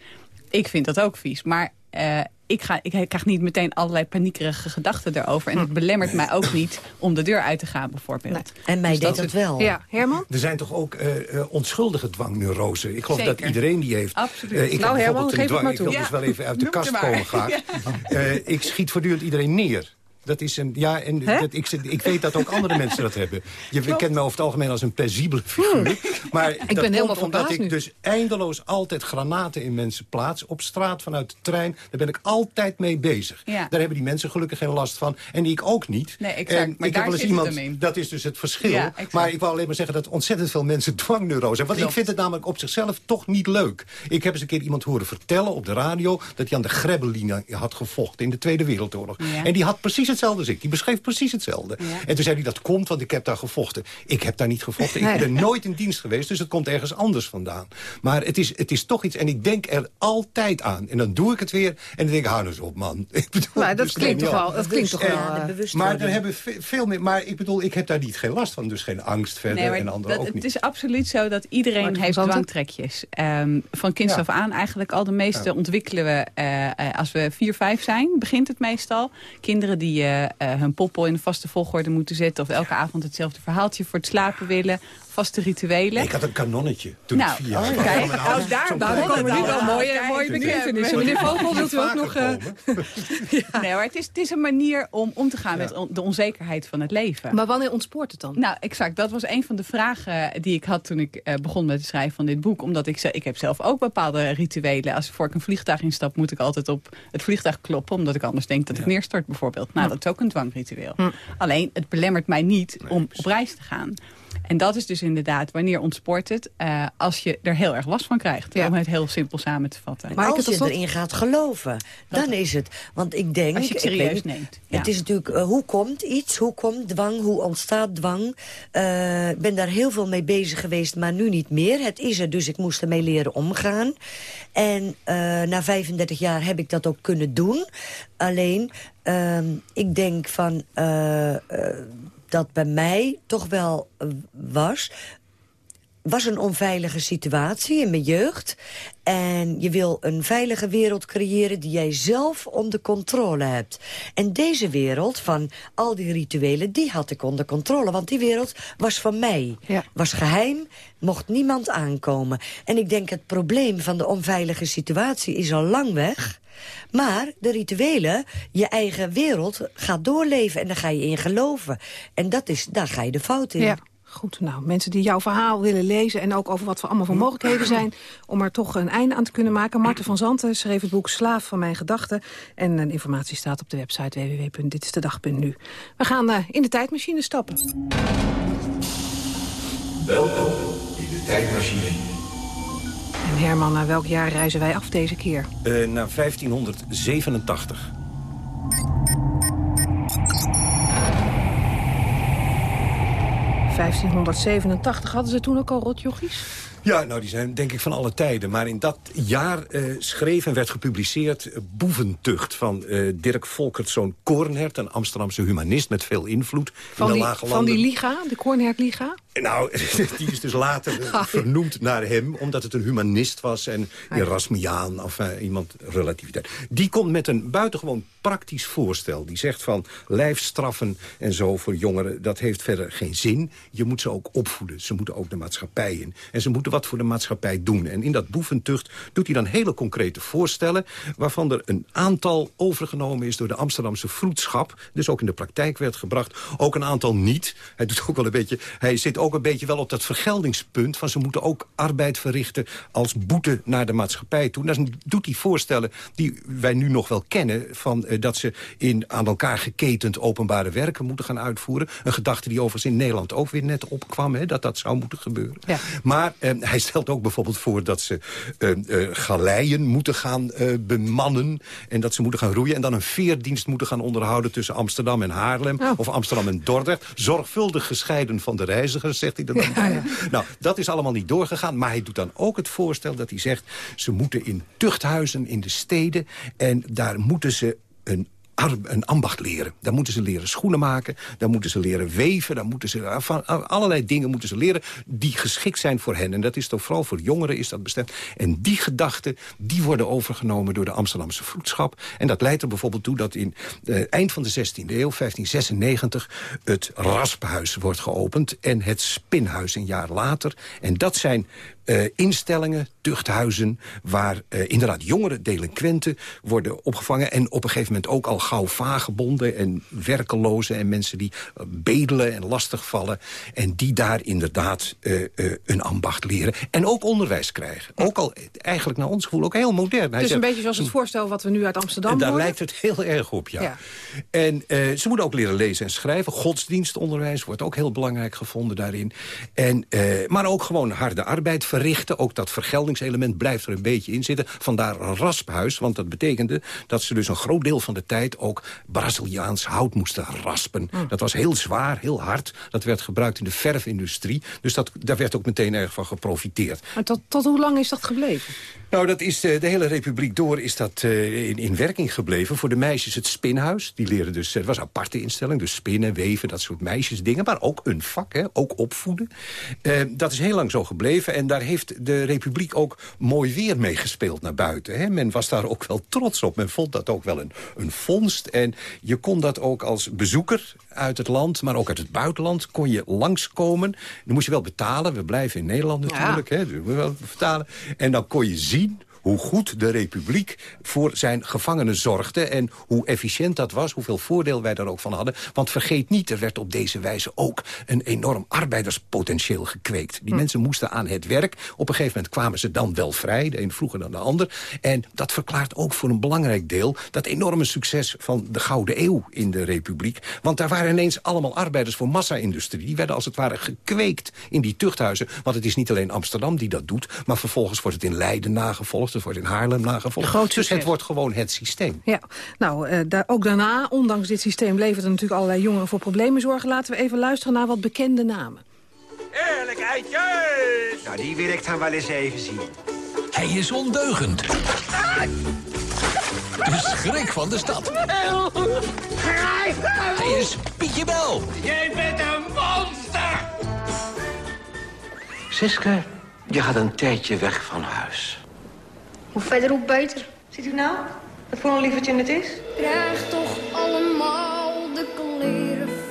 Ik vind dat ook vies. Maar uh, ik, ga, ik krijg niet meteen allerlei paniekerige gedachten erover. En het belemmert mij ook niet om de deur uit te gaan, bijvoorbeeld. En mij dus deed dat, wel. Ja, Herman? Er zijn toch ook uh, uh, onschuldige dwangneurose. Ik geloof dat iedereen die heeft. Absoluut. Uh, ik nou, heb Herman, geef dwang, het maar toe. Ik wil dus wel even uit de kast komen graag. Ja. ik schiet voortdurend iedereen neer. Dat is een, ja, en dat, ik, ik weet dat ook andere mensen dat hebben. Je Klopt. kent me over het algemeen als een plausibele figuur. Hmm. Maar ik dat ben komt omdat ik nu. dus eindeloos altijd granaten in mensen plaats. Op straat, vanuit de trein. Daar ben ik altijd mee bezig. Ja. Daar hebben die mensen gelukkig geen last van. En die ik ook niet. Nee, exact. En maar ik heb wel eens iemand, dat is dus het verschil. Ja, maar ik wil alleen maar zeggen dat ontzettend veel mensen dwangneurose hebben. Want Klopt. ik vind het namelijk op zichzelf toch niet leuk. Ik heb eens een keer iemand horen vertellen op de radio... dat hij aan de Grebbelline had gevochten in de Tweede Wereldoorlog. Ja. En die had precies hetzelfde als ik. Die beschreef precies hetzelfde. Ja. En toen zei hij, dat komt, want ik heb daar gevochten. Ik heb daar niet gevochten. Nee. Ik ben nooit in dienst geweest, dus het komt ergens anders vandaan. Maar het is, het is toch iets, en ik denk er altijd aan. En dan doe ik het weer, en dan denk ik, hou nou eens op, man. Ik bedoel, Maar dat dus klinkt toch wel... Dat klinkt toch En- wel... Ja, eh, bewustwording. Maar er hebben ve- veel meer, maar ik bedoel, ik heb daar niet geen last van. Dus geen angst verder Nee, en anderen dat, ook niet. Het is absoluut zo dat iedereen heeft dwangtrekjes. Ehm, van kinds Ja. af aan eigenlijk al. De meeste Ja. ontwikkelen we eh, eh, als we 4, 5 zijn. Begint het meestal. Kinderen die eh, hun poppel in een vaste volgorde moeten zetten. Of elke avond hetzelfde verhaaltje voor het slapen willen. Vaste rituelen. Ik had een kanonnetje toen Nou, ik vier jaar oh, was. kijk, oh, daar- zo'n daar komen we nu al mooie, mooie bekentenissen. Meneer Vogel, wilt u ook nog... eh. Nee, maar het is, het is een manier om om te gaan met on- de onzekerheid van het leven. Maar wanneer ontspoort het dan? Nou, exact. Dat was een van de vragen die ik had toen ik eh, begon met het schrijven van dit boek. Omdat ik, ik heb zelf ook bepaalde rituelen. Als voor ik een vliegtuig instap, moet ik altijd op het vliegtuig kloppen. Omdat ik anders denk dat ik neerstort bijvoorbeeld. Nou, dat is ook een dwangritueel. Hm. Alleen, het belemmert mij niet om op reis te gaan. En dat is dus inderdaad, wanneer ontspoort het? eh, als je er heel erg last van krijgt. Ja. Om het heel simpel samen te vatten. Maar als je erin gaat geloven, dan is het. Want ik denk... Als je het serieus weet- neemt. Ja. Het is natuurlijk, eh, hoe komt iets? Hoe komt dwang? Hoe ontstaat dwang? Eh, Ik ben daar heel veel mee bezig geweest, maar nu niet meer. Het is er, dus ik moest ermee leren omgaan. En eh, na 35 jaar heb ik dat ook kunnen doen. Alleen, ehm, ik denk van... dat bij mij toch wel eh, was was een onveilige situatie in mijn jeugd. En je wil een veilige wereld creëren die jij zelf onder controle hebt. En deze wereld van al die rituelen, die had ik onder controle. Want die wereld was van mij. Ja. Was geheim, mocht niemand aankomen. En ik denk het probleem van de onveilige situatie is al lang weg. Maar de rituelen, je eigen wereld, gaat doorleven. En daar ga je in geloven. En dat is, daar ga je de fout in. Ja. Goed, nou, mensen die jouw verhaal willen lezen... en ook over wat er allemaal voor mogelijkheden zijn... om er toch een einde aan te kunnen maken. Marten van Zanten schreef het boek Slaaf van mijn gedachten. En de informatie staat op de website www.ditistedag.nu. We gaan eh, in de tijdmachine stappen. Welkom in de tijdmachine. En Herman, naar welk jaar reizen wij af deze keer? Eh, naar 1587. ...1587. Hadden ze toen ook al rotjochies? Ja, nou die zijn denk ik van alle tijden. Maar in dat jaar eh, schreef en werd gepubliceerd eh, Boeventucht... van eh, Dirk Volkertzoon Koornhert, een Amsterdamse humanist... met veel invloed Van, in de die, Lage van Landen. die Liga, de Kornhert Liga? Nou, die is dus later eh, vernoemd naar hem... omdat het een humanist was en Erasmiaan, of iemand relativiteit. Die komt met een buitengewoon praktisch voorstel. Die zegt van lijfstraffen en zo voor jongeren... dat heeft verder geen zin. Je moet ze ook opvoeden. Ze moeten ook de maatschappij in. En ze moeten wat voor de maatschappij doen. En in dat boeventucht doet hij dan hele concrete voorstellen... waarvan er een aantal overgenomen is door de Amsterdamse vroedschap. Dus ook in de praktijk werd gebracht. Ook een aantal niet. Hij, doet ook wel een beetje, hij zit ook een beetje wel op dat vergeldingspunt... van ze moeten ook arbeid verrichten als boete naar de maatschappij toe. Dan doet hij voorstellen die wij nu nog wel kennen... van uh, dat ze in aan elkaar geketend openbare werken moeten gaan uitvoeren. Een gedachte die overigens in Nederland ook weer net opkwam... Hè, dat dat zou moeten gebeuren. Ja. Maar uh, hij stelt ook bijvoorbeeld voor dat ze uh, galeien moeten gaan bemannen... en dat ze moeten gaan roeien en dan een veerdienst moeten gaan onderhouden... tussen Amsterdam en Haarlem oh. of Amsterdam en Dordrecht. Zorgvuldig gescheiden van de reizigers, zegt hij dan. Ja, ja. Nou, dat is allemaal niet doorgegaan. Maar hij doet dan ook het voorstel dat hij zegt... ze moeten in tuchthuizen in de steden en daar moeten ze een een ambacht leren. Daar moeten ze leren schoenen maken, daar moeten ze leren weven... daar moeten ze, van allerlei dingen moeten ze leren die geschikt zijn voor hen. En dat is toch vooral voor jongeren is dat bestemd. En die gedachten, die worden overgenomen door de Amsterdamse vroedschap. En dat leidt er bijvoorbeeld toe dat in het eh, eind van de 16e eeuw, 1596... het rasphuis wordt geopend en het spinhuis een jaar later. En dat zijn uh, instellingen, tuchthuizen... waar uh, inderdaad jongere delinquenten worden opgevangen... en op een gegeven moment ook al gauw vagebonden en werkelozen... en mensen die uh, bedelen en lastigvallen... en die daar inderdaad een ambacht leren. En ook onderwijs krijgen. Ook al eigenlijk naar ons gevoel ook heel modern. Het is een beetje zoals het voorstel wat we nu uit Amsterdam En daar lijkt het heel erg op, ja. ja. En ze moeten ook leren lezen en schrijven. Godsdienstonderwijs wordt ook heel belangrijk gevonden daarin. En, maar ook gewoon harde arbeid verrichten. Ook dat vergeldingselement blijft er een beetje in zitten. Vandaar een rasphuis, want dat betekende dat ze dus een groot deel van de tijd... ook Braziliaans hout moesten raspen. Hm. Dat was heel zwaar, heel hard. Dat werd gebruikt in de verfindustrie. Dus dat, daar werd ook meteen erg van geprofiteerd. Maar tot, tot hoe lang is dat gebleven? Nou, dat is de, de hele republiek door is dat uh, in, in werking gebleven. Voor de meisjes het spinhuis. Die leren dus, het was een aparte instelling, dus spinnen, weven, dat soort meisjesdingen. Maar ook een vak, hè, ook opvoeden. Uh, dat is heel lang zo gebleven. En daar heeft de republiek ook mooi weer mee gespeeld naar buiten. Hè. Men was daar ook wel trots op. Men vond dat ook wel een, een vondst. En je kon dat ook als bezoeker uit het land, maar ook uit het buitenland, kon je langskomen. Dan moest je wel betalen. We blijven in Nederland natuurlijk, ja. hè, dus we wel betalen. En dan kon je zien hoe goed de republiek voor zijn gevangenen zorgde... en hoe efficiënt dat was, hoeveel voordeel wij daar ook van hadden. Want vergeet niet, er werd op deze wijze ook een enorm arbeiderspotentieel gekweekt. Die hm. mensen moesten aan het werk. Op een gegeven moment kwamen ze dan wel vrij, de een vroeger dan de ander. En dat verklaart ook voor een belangrijk deel... dat enorme succes van de Gouden Eeuw in de republiek. Want daar waren ineens allemaal arbeiders voor massa-industrie. Die werden als het ware gekweekt in die tuchthuizen. Want het is niet alleen Amsterdam die dat doet... maar vervolgens wordt het in Leiden nagevolgd het wordt in Haarlem nagevolgd. Dus het wordt gewoon het systeem. Ja, nou, uh, daar, ook daarna, ondanks dit systeem... levert er natuurlijk allerlei jongeren voor problemen zorgen. Laten we even luisteren naar wat bekende namen. Eerlijkheidjes! Nou, die wil ik dan wel eens even zien. Hij is ondeugend. De schrik van de stad. Hij is Pietje Bel. Jij bent een monster! Siske, je gaat een tijdje weg van huis. Hoe verderop beter. Ziet u nou? Wat voor een lievertje het is? Draag toch allemaal de kleren.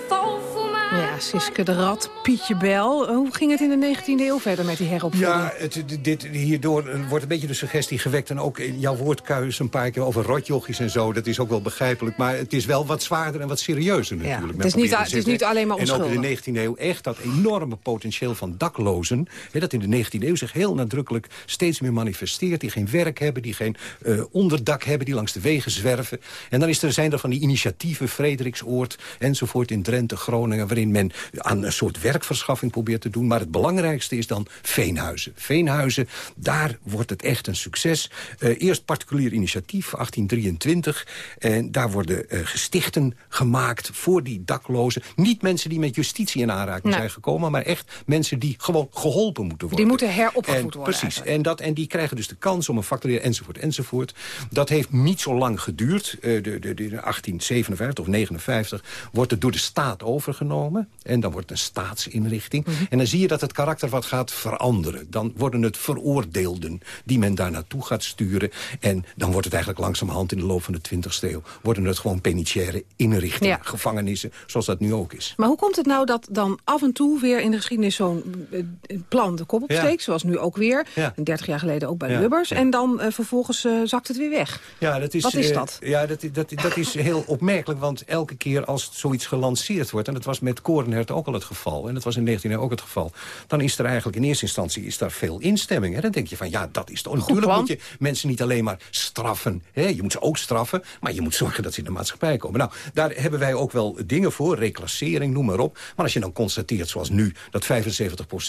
Ja, Siske de Rat, Pietje Bel. Hoe ging het in de 19e eeuw verder met die heropvoeding? Ja, het, dit, hierdoor wordt een beetje de suggestie gewekt... en ook in jouw woordkuis een paar keer over rotjochies en zo. Dat is ook wel begrijpelijk. Maar het is wel wat zwaarder en wat serieuzer natuurlijk. Ja, het, is niet, het is niet alleen maar onschuldig. En ook in de 19e eeuw echt dat enorme potentieel van daklozen... Hè, dat in de 19e eeuw zich heel nadrukkelijk steeds meer manifesteert... die geen werk hebben, die geen uh, onderdak hebben... die langs de wegen zwerven. En dan is er, zijn er van die initiatieven, Frederiksoord enzovoort in Drenthe, Groningen... waarin men aan een soort werkverschaffing probeert te doen. Maar het belangrijkste is dan Veenhuizen. Veenhuizen, daar wordt het echt een succes. Uh, eerst particulier initiatief, 1823. En daar worden uh, gestichten gemaakt voor die daklozen. Niet mensen die met justitie in aanraking zijn gekomen... maar echt mensen die gewoon geholpen moeten worden. Die moeten heropgevoed worden Precies, en, dat, en die krijgen dus de kans om een vak te leren, enzovoort, enzovoort. Dat heeft niet zo lang geduurd. Uh, de, de, de 1857 of 59 wordt het door de staat overgenomen. En dan wordt het een staatsinrichting. En dan zie je dat het karakter wat gaat veranderen. Dan worden het veroordeelden die men daar naartoe gaat sturen. En dan wordt het eigenlijk langzamerhand in de loop van de 20e eeuw... worden het gewoon penitentiaire inrichtingen, gevangenissen, zoals dat nu ook is. Maar hoe komt het nou dat dan af en toe weer in de geschiedenis zo'n eh, plan de kop opsteekt? Zoals nu ook weer, ja. 30 jaar geleden ook bij Lubbers. En dan uh, vervolgens uh, zakt het weer weg. Ja, dat is, Wat is dat? ja, dat, dat, dat is heel opmerkelijk, want elke keer als zoiets gelanceerd wordt... en dat was met Ook al het geval, en dat was in 19 ook het geval... dan is er eigenlijk in eerste instantie is daar veel instemming. Hè? Dan denk je van, ja, dat is toch... Natuurlijk moet je mensen niet alleen maar straffen. Hè? Je moet ze ook straffen, maar je moet zorgen dat ze in de maatschappij komen. Nou, daar hebben wij ook wel dingen voor, reclassering, noem maar op. Maar als je dan constateert, zoals nu, dat 75%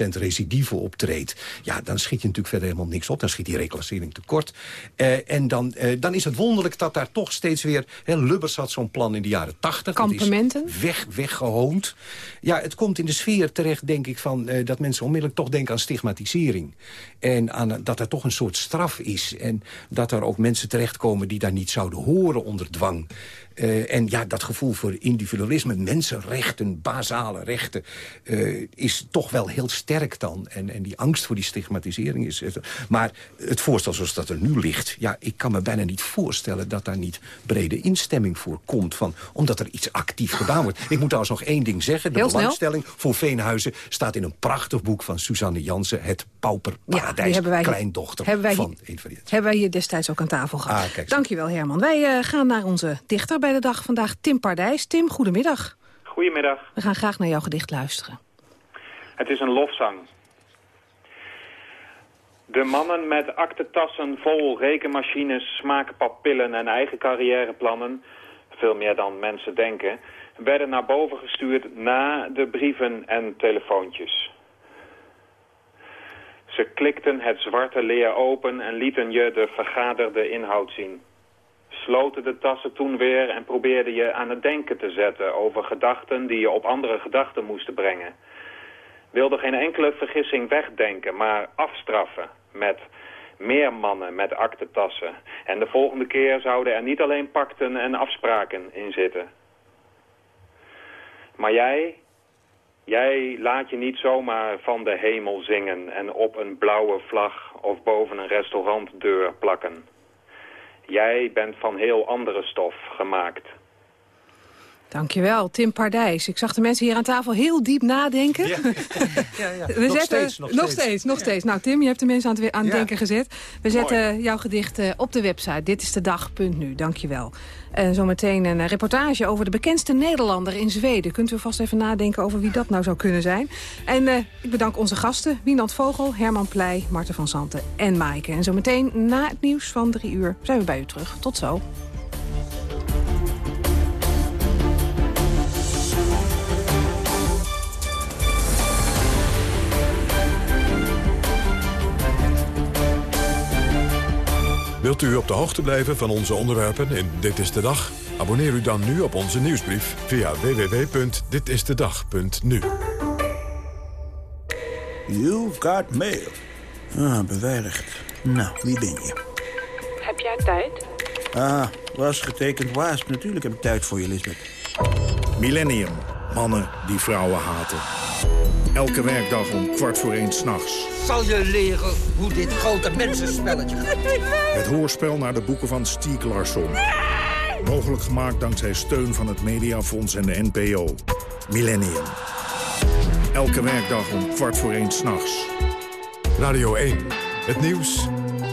recidive optreedt... ja, dan schiet je natuurlijk verder helemaal niks op. Dan schiet die reclassering tekort. Uh, en dan, uh, dan is het wonderlijk dat daar toch steeds weer... Hè, Lubbers had zo'n plan in de jaren 80. Kampementen? Weg, weggehoond. Ja, het komt in de sfeer terecht, denk ik, van, uh, dat mensen onmiddellijk toch denken aan stigmatisering. En aan, dat er toch een soort straf is. En dat er ook mensen terechtkomen die daar niet zouden horen onder dwang. Uh, en ja, dat gevoel voor individualisme, mensenrechten, basale rechten... Uh, is toch wel heel sterk dan. En, en die angst voor die stigmatisering is... Maar het voorstel zoals dat er nu ligt... ja, ik kan me bijna niet voorstellen dat daar niet brede instemming voor komt. Van, omdat er iets actief gedaan wordt. Ik moet trouwens nog één ding zeggen. De heel belangstelling snel. voor Veenhuizen staat in een prachtig boek van Suzanne Jansen... Het Pauperparadijs, ja, kleindochter hebben wij, van een van die... Hebben wij hier destijds ook aan tafel gehad. Ah, Dankjewel Herman. Wij uh, gaan naar onze dichter bij de dag vandaag, Tim Pardijs. Tim, goedemiddag. Goedemiddag. We gaan graag naar jouw gedicht luisteren. Het is een lofzang. De mannen met aktentassen vol rekenmachines, smaakpapillen en eigen carrièreplannen, veel meer dan mensen denken, werden naar boven gestuurd na de brieven en telefoontjes. Ze klikten het zwarte leer open en lieten je de vergaderde inhoud zien sloten de tassen toen weer en probeerden je aan het denken te zetten over gedachten die je op andere gedachten moesten brengen. Wilde geen enkele vergissing wegdenken, maar afstraffen met meer mannen met aktentassen. En de volgende keer zouden er niet alleen pakten en afspraken in zitten. Maar jij, jij laat je niet zomaar van de hemel zingen en op een blauwe vlag of boven een restaurantdeur plakken. Jij bent van heel andere stof gemaakt. Dankjewel, Tim Pardijs. Ik zag de mensen hier aan tafel heel diep nadenken. Ja. ja, ja. We nog, zetten, steeds, nog, nog steeds. Nog steeds. Nou, Tim, je hebt de mensen aan het, aan het denken gezet. We zetten jouw gedicht eh, op de website. Dit is de dag.nu. Dankjewel. En zometeen een reportage over de bekendste Nederlander in Zweden. Kunt u vast even nadenken over wie dat nou zou kunnen zijn. En eh, ik bedank onze gasten. Wienand Vogel, Herman Pleij, Marten van Zanten en Maaike. En zometeen na het nieuws van drie uur zijn we bij u terug. Tot zo. Wilt u op de hoogte blijven van onze onderwerpen in Dit is de Dag? Abonneer u dan nu op onze nieuwsbrief via www.ditistedag.nu. You've got mail. Ah, beveiligd. Nou, wie ben je? Heb jij tijd? Ah, was getekend waas. Natuurlijk heb ik tijd voor je, Lisbeth. Millennium. Mannen die vrouwen haten. Elke werkdag om kwart voor één s'nachts. Zal je leren hoe dit grote mensenspelletje gaat? Het hoorspel naar de boeken van Stieg Larsson. Mogelijk gemaakt dankzij steun van het Mediafonds en de NPO. Millennium. Elke werkdag om kwart voor één s'nachts. Radio 1. Het nieuws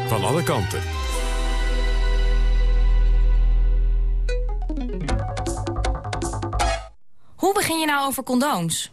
van alle kanten. Hoe begin je nou over condooms?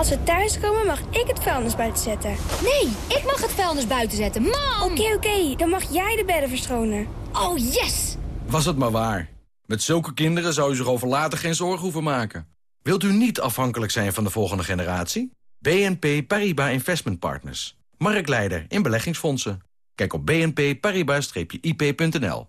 Als we thuiskomen mag ik het vuilnis buiten zetten. Nee, ik mag het vuilnis buiten zetten. Mam! Oké, oké. Dan mag jij de bedden verschonen. Oh, yes! Was het maar waar. Met zulke kinderen zou je zich over later geen zorgen hoeven maken. Wilt u niet afhankelijk zijn van de volgende generatie? BNP Paribas Investment Partners. Marktleider in beleggingsfondsen. Kijk op bnpparibas-ip.nl.